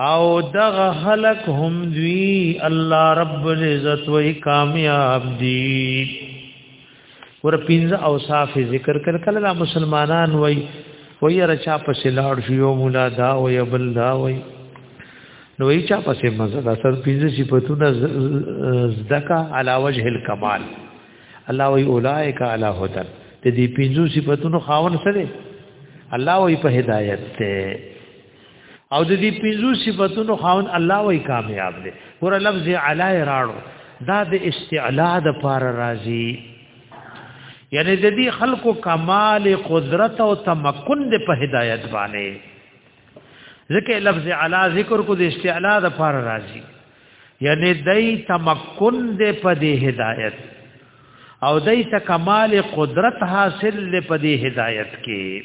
او دغه خلق هم دوی الله رب العزت وی کامیاب دي ور پینځه اوصاف ذکر کړ کله مسلمانان وای وای رچا پسې لاړ شو یو مولا دا او یا بل دا وای نو ای چا پسې مزه دا سر پینځه صفاتونه زدکا علی وجه الکمال الله وی اولائک علی هدن ته دې پینځو صفاتونو خاون سره الله وی په هدایت ته او د دې پنځو صفاتونو خاون الله وای کامیاب دی ور لفظ علی راړو دا د استعلا د پار راضی یعنی د دې خلکو کمال قدرت او تمکن د په هدایت باندې ځکه لفظ علی ذکر کو د استعلا د پار راضی یعنی دای تمکن د په دې هدایت او دای ته کمال قدرت حاصل په دې هدایت کې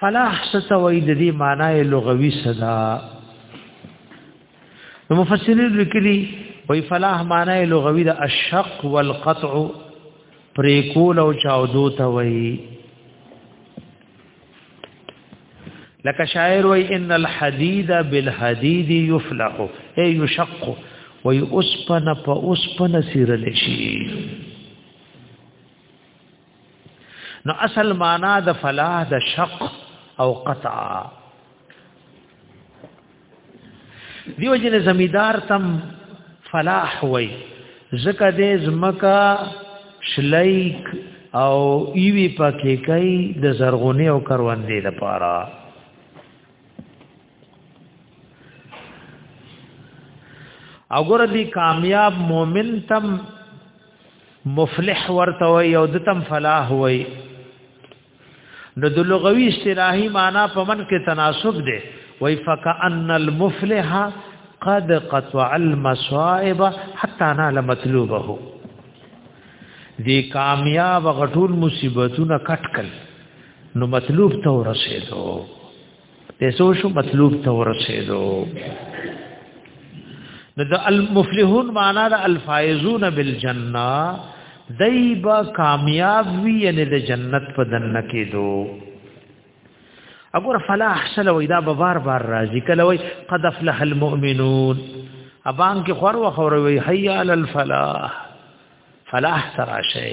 فلاح ستوي د دې معنی لغوي صدا نو مفسرین لیکلي وای فلاح معنی لغوي د الشق والقطع پرې کول او چاودو ته وای لکه شاعر وای ان الحديد بالحديد يفلح اي يشق وای اسپن په اسپن سیرل شي نو اصل معنا د فلاح د شق او قطع دیو جن زمیدار تم فلاح وای زکه دې زمکا شلیک او ایوی پکې کوي د زرغونی او کروندې لپاره او ګور دې کامیاب مؤمن تم مفلح ورته وي او دتم فلاح وي نو د لغوي اصطلاحي معنا په من کې تناسب دی وای فکأن المفلح قد قطع المصائب حتى نال مطلوبه دی کامیاب غټول مصیبتونه کټکل نو مطلوب ته ورسېدو پیسو شو مطلوب ته ورسېدو نو د المفلحون معنا د الفائزون بالجنه دایبا کامیاب وی یعنی د جنت په دنه کېدو اګور فلاح سره وای دا به بار بار راځي کله وای قد افلح المؤمنون ابان کې خور و خور وای حي علی الفلاح فلاح ترا شي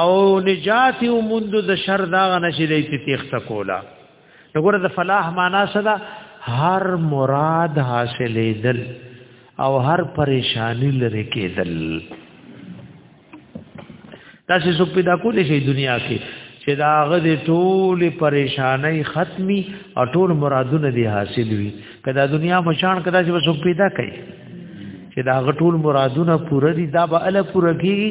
او نجات او مند د شر دا نشي دی چې تخت کولا وګوره د فلاح معنا صدا هر مراد حاصلې دل او هر پریشانی لري کېدل تاسو څوک پیدا کولې شي دنیا کې چې دا غد ټول پریشانای ختمي او ټول مرادونه دي حاصل وي کدا دنیا مشان کدا چې څوک پیدا کړي چې دا غټول مرادونه پوره دي دا به ال پوره کیږي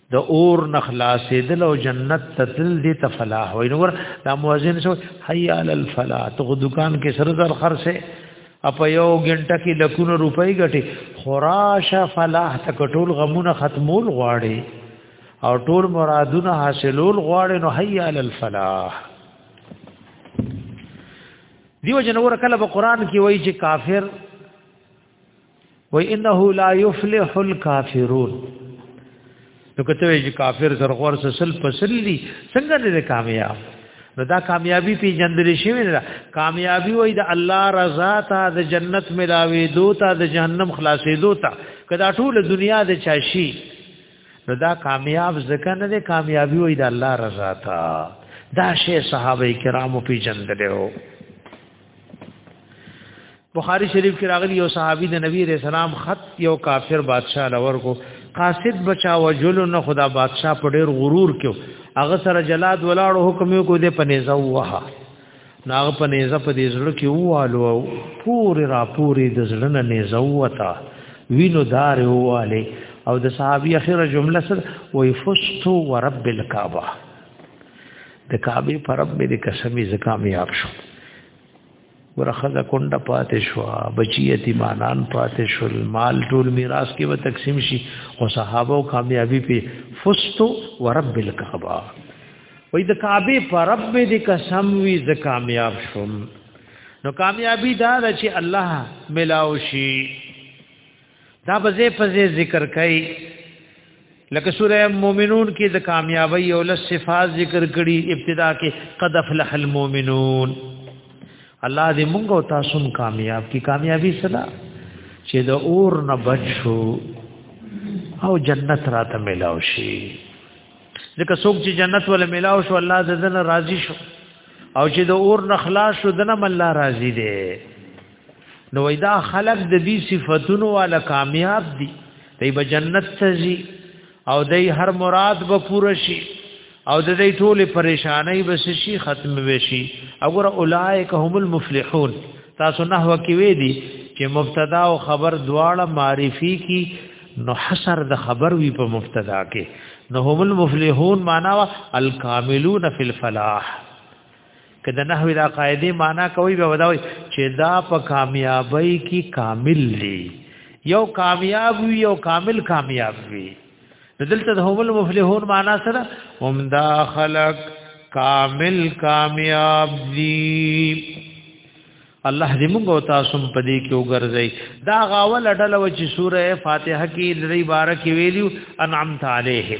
د اور نخلاصې دل او جنت تتل دي ته فلاح وي نور دا مؤذن شو حي على الفلاح ته دکان کې سره در خرڅه اپ یو غنټه کې لکونه روپۍ ګټي خراشه فلاح تک ټول غمونه ختمول غواړي او ټول مرادونه حاصلول غواړي نو حي على الفلاح دیو جنور کله په قران کې وایي چې کافر و انه لا يفلح الكافرون نو کته وی چې کافر زرغور سل پسل دي څنګه دې کامیاب نو دا کامیابی پی جندل شوی نه کامیابی وای د الله رضا ته د جنت ملاوي دو ته د جهنم خلاصې دو ته کدا ټول دنیا د چاشي نو دا کامیاب ځکه نه دی کامیابی وای د الله رضا ته دا شی صحابه کرامو پی جندل هو بخاری شریف کې راغلی یو صحابي د نبی رسول سلام خط یو کافر بادشاہ لور کو قاصد بچا وجل نه خدا بادشاہ په ډیر غرور کېو هغه سره جلاد ولاړو حکم یو کو دې پنيزه وها ناغه پنيزه په دې زړه کې ووالو پوری را پوری د زړه نه نيزه وتا وینو دار وواله او د صحابي اخره جمله سره ويفست ورب الكعبه د کعبه پر رب مې د قسمي زکامیاب شو ورخذ کونډه پاتې شو بچی یتیمانان پاتې شول مال ټول میراث کې و تقسیم شي او صحابه او کامیابی په فستو ورب الکعبه وې د کعبه پر رب مې د قسم وی زکامیاب شوم نو کامیابی دا چې الله ملاوي شي دا بزه فزه ذکر کای لکه سوره مومنون کې د کامیابی او لس صفات ذکر کړي ابتدا کې قد افلح المؤمنون الله دې موږ او تاسو کامیاب کی کامیابی صدا چې د اور نه بچ شو او جنت راته ملاو شي ځکه څوک چې جنت ول ملاو شو الله دې نه راضي شو او چې د اور نه خلاص شو دنه الله راضي دی نو وېدا خلق د دې صفاتونو والا کامیاب دي دوی به جنت ته ځي او دوی هر مراد به پوره شي او د دې ټوله پریشانای به شي ختم وشي اگر اولائک هم المفلحون تاسو نه وکی وی دي چې مبتدا او خبر دواړه معرفي کی نو حصر د خبر وی په مبتدا کې نو هم المفلحون معنا الکاملون فی الفلاح که د نحوی دا قاعده معنا کوي به وداوي چې دا په کامیابی کې کامل دی یو کامیاب وي یو کامل کامیاب وي دلته د هومل مفلحون معنا سره هم دا خلق کامل کامیاب دي الله دې موږ او تاسو په دې کې وګرځي دا غاول اډل و چې سوره فاتحه کې لري بارک ویلو انعمت علیه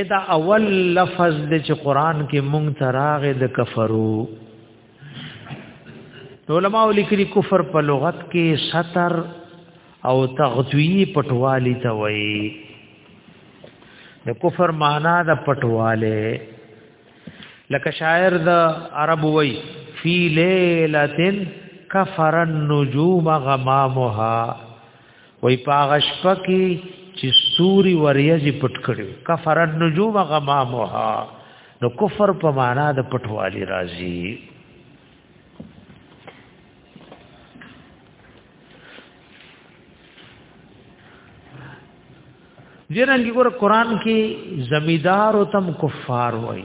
ادا اول لفظ د چې قران کې مونږ تراغ د کفرو علماء لیکلي کفر په لغت کې ستر او تغطوی پټوالی ته وایي د کفر معنا د پټواله لکه شاعر د عرب وایي فی لیلتن کفر النجوم غمامها وای پاغه شپه کې چې ستوري وریځي پټ کړي کفر النجوم غمامها نو کفر په معنا د پټوالي راځي جرنګي ګور قران کې زمیدار او تم کفار وای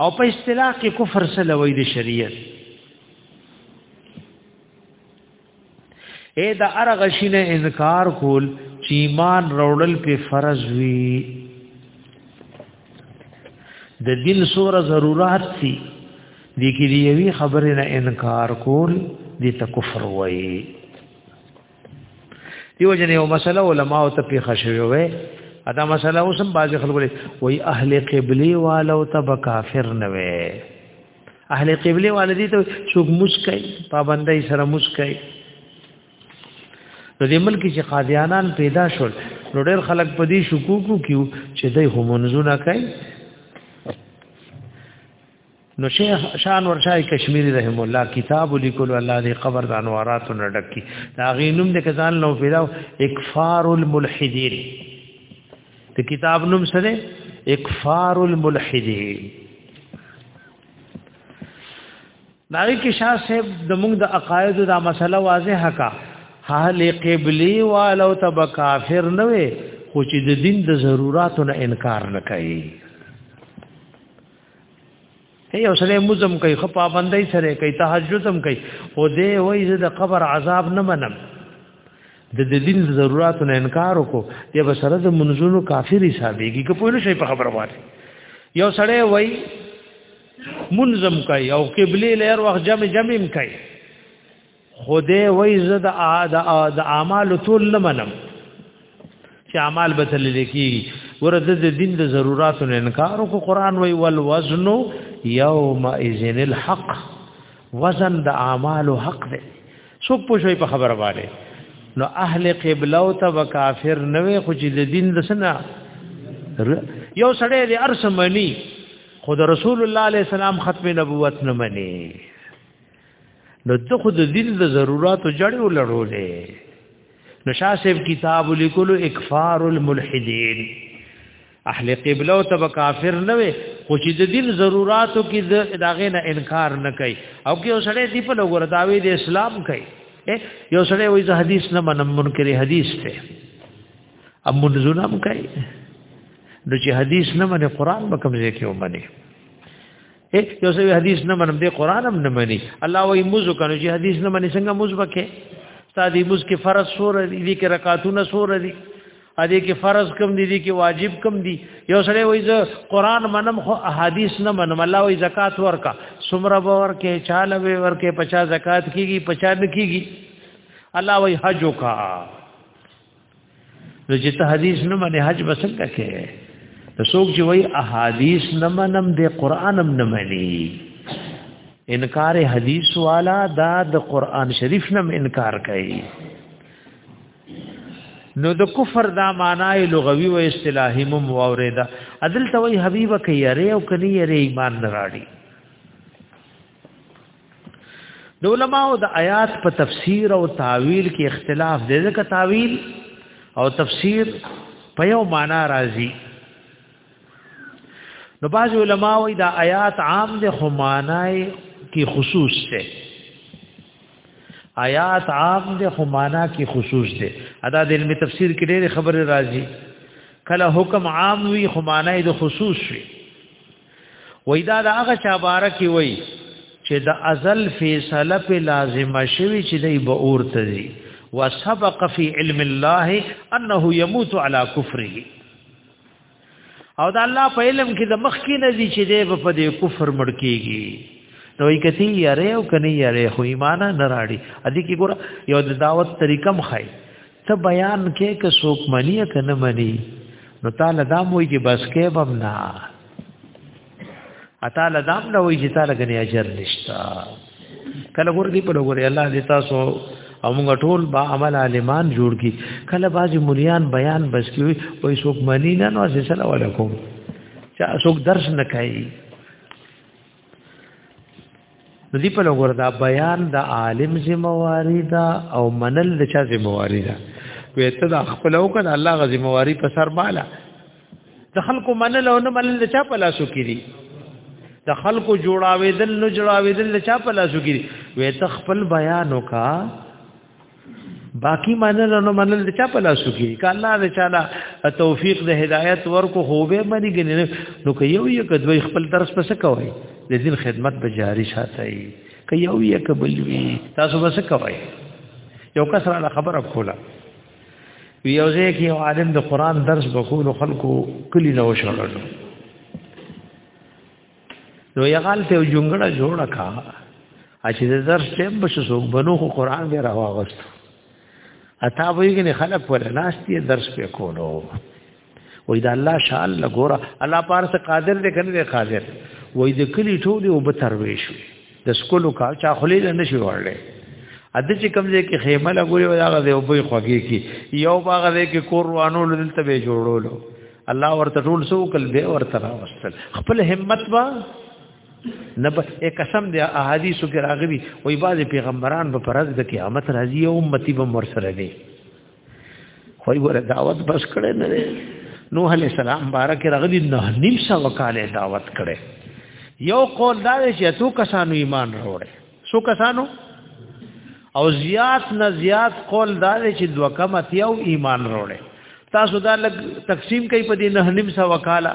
او په اصطلاح کې کفر سره وایي د شریعت اے دا ارغ شینه انکار کول چې ایمان وروړل په فرض وی د دین سوره ضرورت سي د کې دی وی خبره نه انکار کول د تکفر وایي دیو جن یو مسله علما او ته پیښه شوی وي ادا مسله اوس هم باز خلکو لري وای اهل قبلي والو تب کافر نه وي اهل قبلي والدي ته څوک مسکای پابندای سره مسکای نو د ملک چې قادیانان پیدا شول نو ډېر خلک په دې شکوکو کیو چې دوی همونځونه کوي نو شیخ شان ورشای کشمیری رحم الله کتاب لیکل الله دی قبر د انوارات نه ډکی دا غینوم د کزان نو پیدا اکفار الملحدین د کتاب نوم سره اکفار الملحدین ناری کې شاه صاحب د موږ د عقاید دا مسله واضح کا حال قبلی والو تب کافر نه وي خو چې د دین د ضرورتونو انکار نه کوي یو سره مزم کوي خپا باندې سره کوي تهجدم کوي او دې وایي زه د قبر عذاب نه منم د دې دین ضرورت نه انکار وکړو یا به سره د منځونو کافر حسابېږي که په شي په خبره وایي یو سره وایي منظم کوي او قبله لهر وخت جمع جمع کوي خدای وای زه د د اعمال ټول نه منم چې اعمال به تل لیکي ورته د دین د ضرورتو نه انکار او قرآن وای ول وزن یوم اذن الحق وزن د اعمال حق دی څوک پوښوي په خبره باندې نو اهل قبله او ته کافر نه وي خو چې د دین د سنا یو سړی د ارس منی خود رسول الله علیه السلام ختم نبوت نه منی نو ته خو د دین د ضرورتو جړې ولړولې نشاسب کتاب لیکلو اکفار الملحدین اهل قبله او تب کافر نه وي خو چې د دین ضرورتو کې داغه نه انکار نه کوي او کې اوسړې دی په لګور داوی د اسلام کوي یو سړی وایي زه حدیث نه منم منکر حدیث ته ام منزونه کوي نو چې حدیث نه منه قران به کوم ځای کې ومني یو څه حدیث نه منم دی قران هم نه مني الله وای موزو کنه چې حدیث نه مني څنګه موز وکې ستادي موز کې فرض سور دي کې رکعاتونه سور دي ا دې کې فرض کم دي دي کې واجب کم دي یو سره وای زه قران منم خو احادیث نه منم الله وای زکات ورکا سمره باور کې چاله به ورکه 50 زکات کیږي 50 نه کیږي الله وای حج وکا نو چې ته حدیث نه منې حج بسل ککې ته څوک چې وای احادیث نه منم د قرانم نه مني انکار حدیث والا دا د قران شریف نه انکار کوي نو د کفر دا معنی لغوي او اصطلاحي مو مورده عدل ته وای حبیب کوي اره او کني اره ایمان نه راړي د علماو د آیات په تفسیر او تعویل کې اختلاف دی ځکه تعویل او تفسیر په یو معنا راځي نو باز علماو دا آیات عام د خمانای کې خصوص ده آیات عام د خمانا کې خصوص ده ادا د علم تفسیر کې ډېر خبره راځي کله حکم عام وی خمانای د خصوص وی وای دا د هغه چا باره کې وای چې د ازل فیصله په لازمه شوی چې دی به اورته دی وسبق فی علم الله انه يموت على كفره او دا الله په علم کې د مخ کې نه دی چې دی په دې کفر مړ کیږي نو یې کتی یاره او کني یاره خو ایمان نه راړي ادي کې ګور یو د دعوت طریقم خای ته بیان کې که څوک منی کنه منی نو تعالی دا موي چې بس کې بم نه تعالی دا نه وایي چې تعالی غني اجر نشتا کله ور دي په ور الله دې تاسو او موږ ټول با عمل عالمان جوړ کی کله باز مليان بیان بس کی وای څوک منی نه نو السلام علیکم چا څوک درس نه کوي نو دی په لګور دا بیان د عالم ذمہواری دا او منل د چا ذمہواری دا وې ته د خپل او کله الله غ ذمہواری په سر بالا د خلکو منل او نه منل د چا په لاسو کې دي د خلکو جوړاوېدل نو جوړاوېدل د چا په لاسو کې دي وې ته خپل بیان وکا باقی منل نو منل د چا په لاسو کې ک الله دې چاله توفیق د هدایت ورکو خو به منی ګنې نو که یو یو کدوې خپل درس پس کوي د دین خدمت به جاری ساتي که یو یو کبل وی تاسو بس کوي یو کس را خبره کوله یو ځای کې یو عالم د قران درس بخول خلکو کلی نه وشړل نو یغال ته جونګړه جوړه کا اچې د زر شپ بشو سو بنو خو قران به راوغست اتا ویګنه خلق پر ناشتي درس په کولو وې دا الله شال لګورا الله پارس قادر دې کنه قادر وې د کلی ټول او بتروي شو د سکولو کا چا خلی نه شي ورلې اته چې کمزې کې خیمه لګولې ولا غځې او به خوږی کی یو باغ دې کې کور وانو لته به جوړولو الله ورته ټول سو کل به ورته راوستل خپل همت وا نه په قسم دی احادیثو کې راغلي وای بعض پیغمبران په پرز د قیامت راځي او امتی به ور سره دي خو یې ور دعوت بس کړي نه نوح علی السلام بارک رغلی نه نیم سا وکاله دعوت کړي یو قول دا چې تو کسانو ایمان وروړي سو کسانو او زیات نه زیات قول دا چې دوه کم اتیاو ایمان وروړي تاسو دا لګ تقسیم کوي په دې نه نیم سا وکاله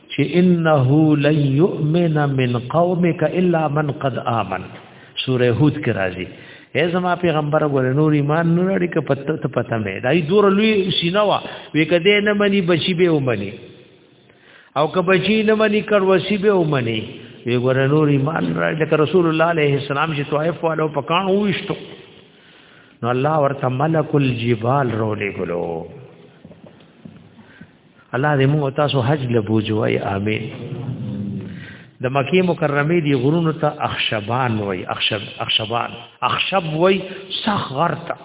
چې انه لن يؤمن من قومك الا من قد امن سوره هود کې راځي اے زما پیغمبر غوړ نور ایمان نه لري که پته ته پته مې دای دور لوی سینا وا وې کده نه مني بچي به ومني او که بچي نه مني کړ وسی به ومني وی غوړ نور ایمان نه لري که رسول الله عليه السلام چې طائف والو پکان وښتو نو الله ورته ملک الجبال رولې ګلو الله دې موږ تاسو حج لبوجو اي امين د مکه مکرمه دی غرونو ته اخشبان وای اخشب اخشبان اخشب وای سخ غرتا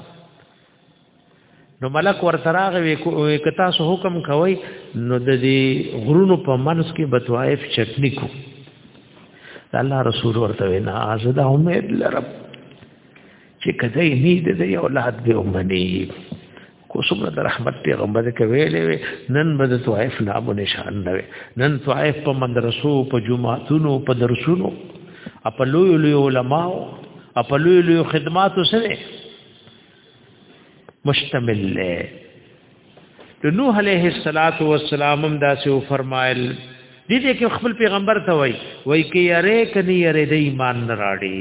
نو ملک ورته راغی کتا سو حکم کوي نو د دې غرونو په منس کې بتوایف چټنی کو الله رسول ورته وینا ازدا امید لرب چې کدی نه دې یو لاد به ومني کو څومره د رحمت پیغمبر کې ویلې وی نن به د طائف نه ابو نشان نه وی نن طائف په مدرسو په جمعاتونو په درسونو خپل لوی لوی علما خپل لوی لوی خدمات سره مشتمل له د نوح علیه الصلاۃ والسلام هم دا سو فرمایل دې دې کې خپل پیغمبر ته وای وای کې یاره کني یاره د ایمان نه راړي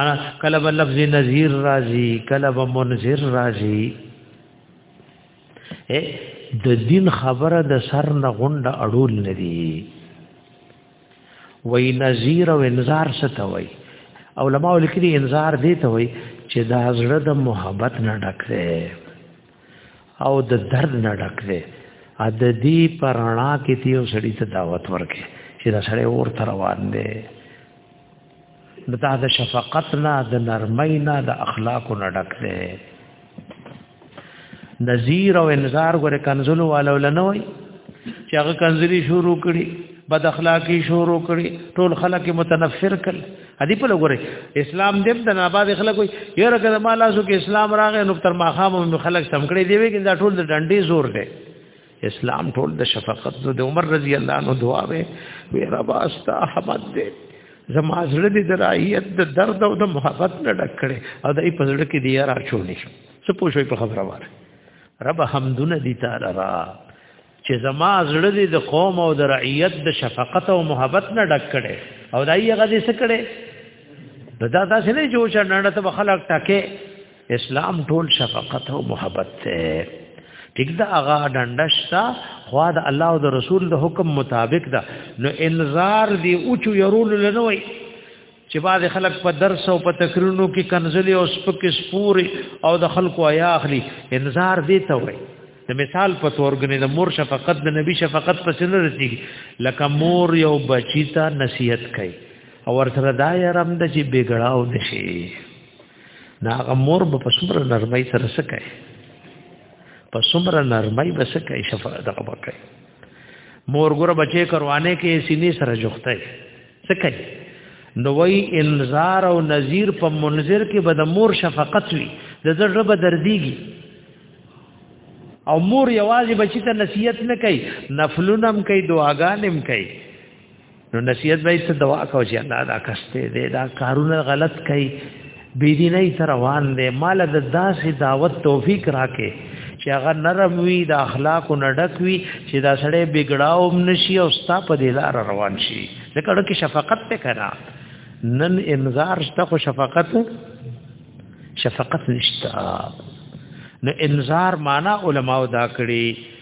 انا کله به لفظ نذیر راضی کله به منذر راضی اے د دین خبره د سر نه غونډه اړول ندی وای نذیر او انذار څه وای علماء لیکلي انذار دی ته وای چې دا زړه د محبت نه ډک دی او د درد نه ډک دی ا د دې پرانا کې تیو سړی ته دعوت ورکې چې دا سړی اور تر روان دی دا د شفقت نه د نرمۍ نه د اخلاق نه ډک دی نذیر او انذار غره کنزلو والو لنوي چې هغه کنزلی شروع کړي بد اخلاقی شروع کړي ټول خلک متنفر کړي ادي په لګوري اسلام دې د ناباد خلکو یره کله ما لاسو کې اسلام راغې نو تر ماخام خلک سم کړي دی وی دا ټول د ډنډي زور دی اسلام ټول د شفقت د عمر رضی الله عنه دعا وي وی رب استا احمد دې زما زړه دې درایت د درد او د محبت نه ډک کړي او دای په زړه کې دی را چولې څه پوښوي په خبره واره رب حمدونه دي تعالی را چې زما زړه دې د قوم او د رعیت د شفقت او محبت نه ډک کړي او دای هغه دې څه کړي دا داسې نه جوړ شنه ته خلک ټکه اسلام ټول شفقت او محبت ته ټیک دا هغه ډنډشتا خو دا الله او د رسول د حکم مطابق دا نو انذار دی او چو يرول لنوي چې بعض خلک په درس او په تقریرونو کې کنزلي او سپک سپوري او د خلکو آیا اخلي انذار دی ته وي د مثال په تور غني د مور شفقت د نبی شفقت په سن رسیږي لکه مور یو بچی ته نصیحت کوي او ورته دا یې رم د چې بګړاو نشي نا هغه مور په څومره نرمۍ سره سکه په څومره نرمۍ بسکه شفاعت دغه وکړي مور ګره بچي کروانه کې سینې سره جوخته سکه نو وی انذار او نذیر په منذر کې به د مور شفقت وي د زړه به درديږي او مور یوازې بچی ته نصیحت نه کوي نفلونم کوي دعاګانم کوي نو نصیحت به څه دوا کو چې الله دا کسته دې دا کارونه غلط کوي بی دین ای تر روان دې مال د داسې دعوت توفیق راکې چې هغه نرم وي د اخلاق نډک وي چې دا سړی بګړاو نشي او ستا په دې لار روان شي ځکه ډکه شفقت ته کرا نن انذار شته خو شفقت شفقت نشته نو انذار معنا علماو دا کړی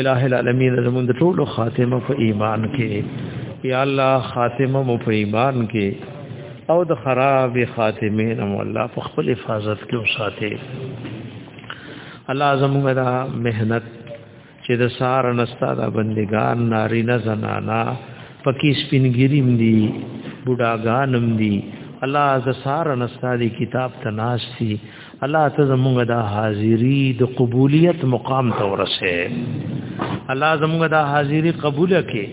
الہ العالمین زموږ ټول خاتمه په ایمان کې یا الله خاتمه مو په ایمان کې او د خراب خاتمه نو الله په خپل حفاظت کې وساته الله زموږ دا مهنت چې د سار نستا دا بندگان ناری نه زنانا پکې سپینګریم دی بډاګانم دی الله ز سار نستا دی کتاب تناستی الله ته زمونږ د حاضری د قبولیت مقام ته ورسه الله زمونږ د حاضری قبول کړي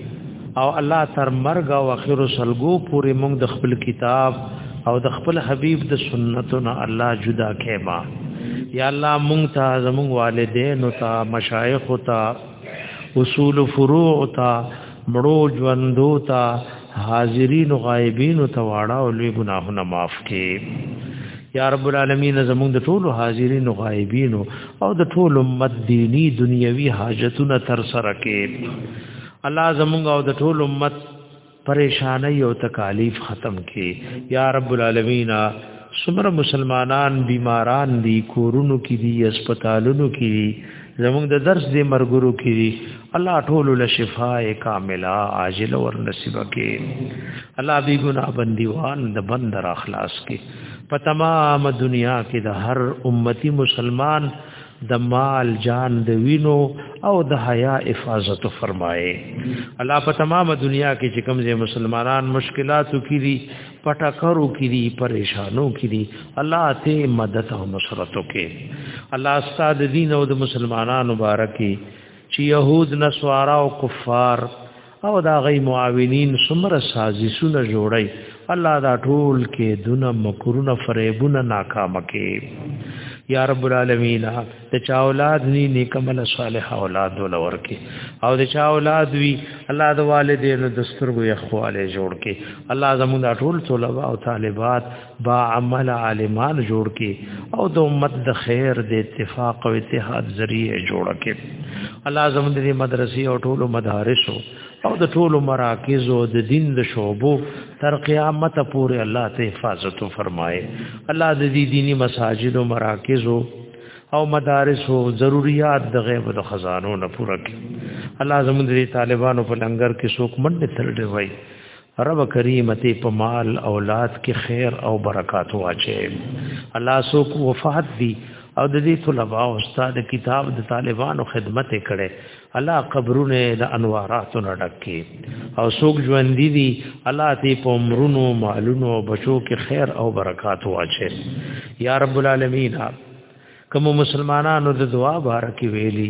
او الله تر مرګ او اخر سلګو پورې مونږ د خپل کتاب او د خپل حبیب د سنتونو الله جدا کېما یا الله مونږ ته زمونږ والدین او ته مشایخ او ته اصول فروع او ته مړو ژوندو ته حاضرین او غایبین ته واړه او لوی ګناهونه معاف کړي یا رب العالمین زموږ د ټولو حاضرین او غایبین او د ټولو امت دینی دنیوي حاجتونه تر سره کړي الله زموږ او د ټولو امت پریشانای او تکالیف ختم کړي یا رب العالمین سمره مسلمانان بیماران دي کورونو کې دي هسپتالونو کې دي زموږ د درس دې مرګرو کې دي الله ټول له شفاء کامله عاجل ور نصیب کې الله بي ګنا بنديوان د بند را خلاص کې په تمام دنیا کې د هر امتی مسلمان د مال جان د وینو او د حیا حفاظت فرمایي الله په تمام دنیا کې چې کوم ځای مسلمانان مشکلاتو کې دي پټکرو کې دي پریشانو کې دي الله ته مدد او نصرت وکړي الله ستاسو دین او د مسلمانانو مبارکي چې يهود نسوارا او کفار او دا غي معاونین سمره سازشونه جوړي الله دا ټول کې دونه مکرونه فریبونه ناکام کې یا رب العالمین ته چا اولاد ني نیکمل صالح اولاد ولور کې او د چا اولاد وی الله د والدینو دسترګو یخواله جوړ کې الله زموږ ټول طلبه او طالبات با عمل عالمان جوړ کی او د امت د خیر د اتفاق او اتحاد ذریعہ جوړ کی الله زم د مدرسې او ټولو مدارس او د ټولو مراکز او د دین د شعبو تر قیامت پورې الله ته حفاظت فرمایي الله د دې دینی مساجد او مراکز او مدارس او ضرورت د غیب د خزانو نه پوره کی الله زم د طالبانو په لنګر کې څوک منډه ترډه وای رب کریم ته په مال اولاد کې خیر او برکات واچي الله سو کو وفات دي او د دې طلباء او استاد کتاب د طالبانو خدمت کړي الله قبرونه د انواراتو نډکي او سوق ژوند دي الله ته په عمرونو مالونو او بچو کې خیر او برکات واچي یا رب العالمین کوم مسلمانانو د دعا بارکه ویلي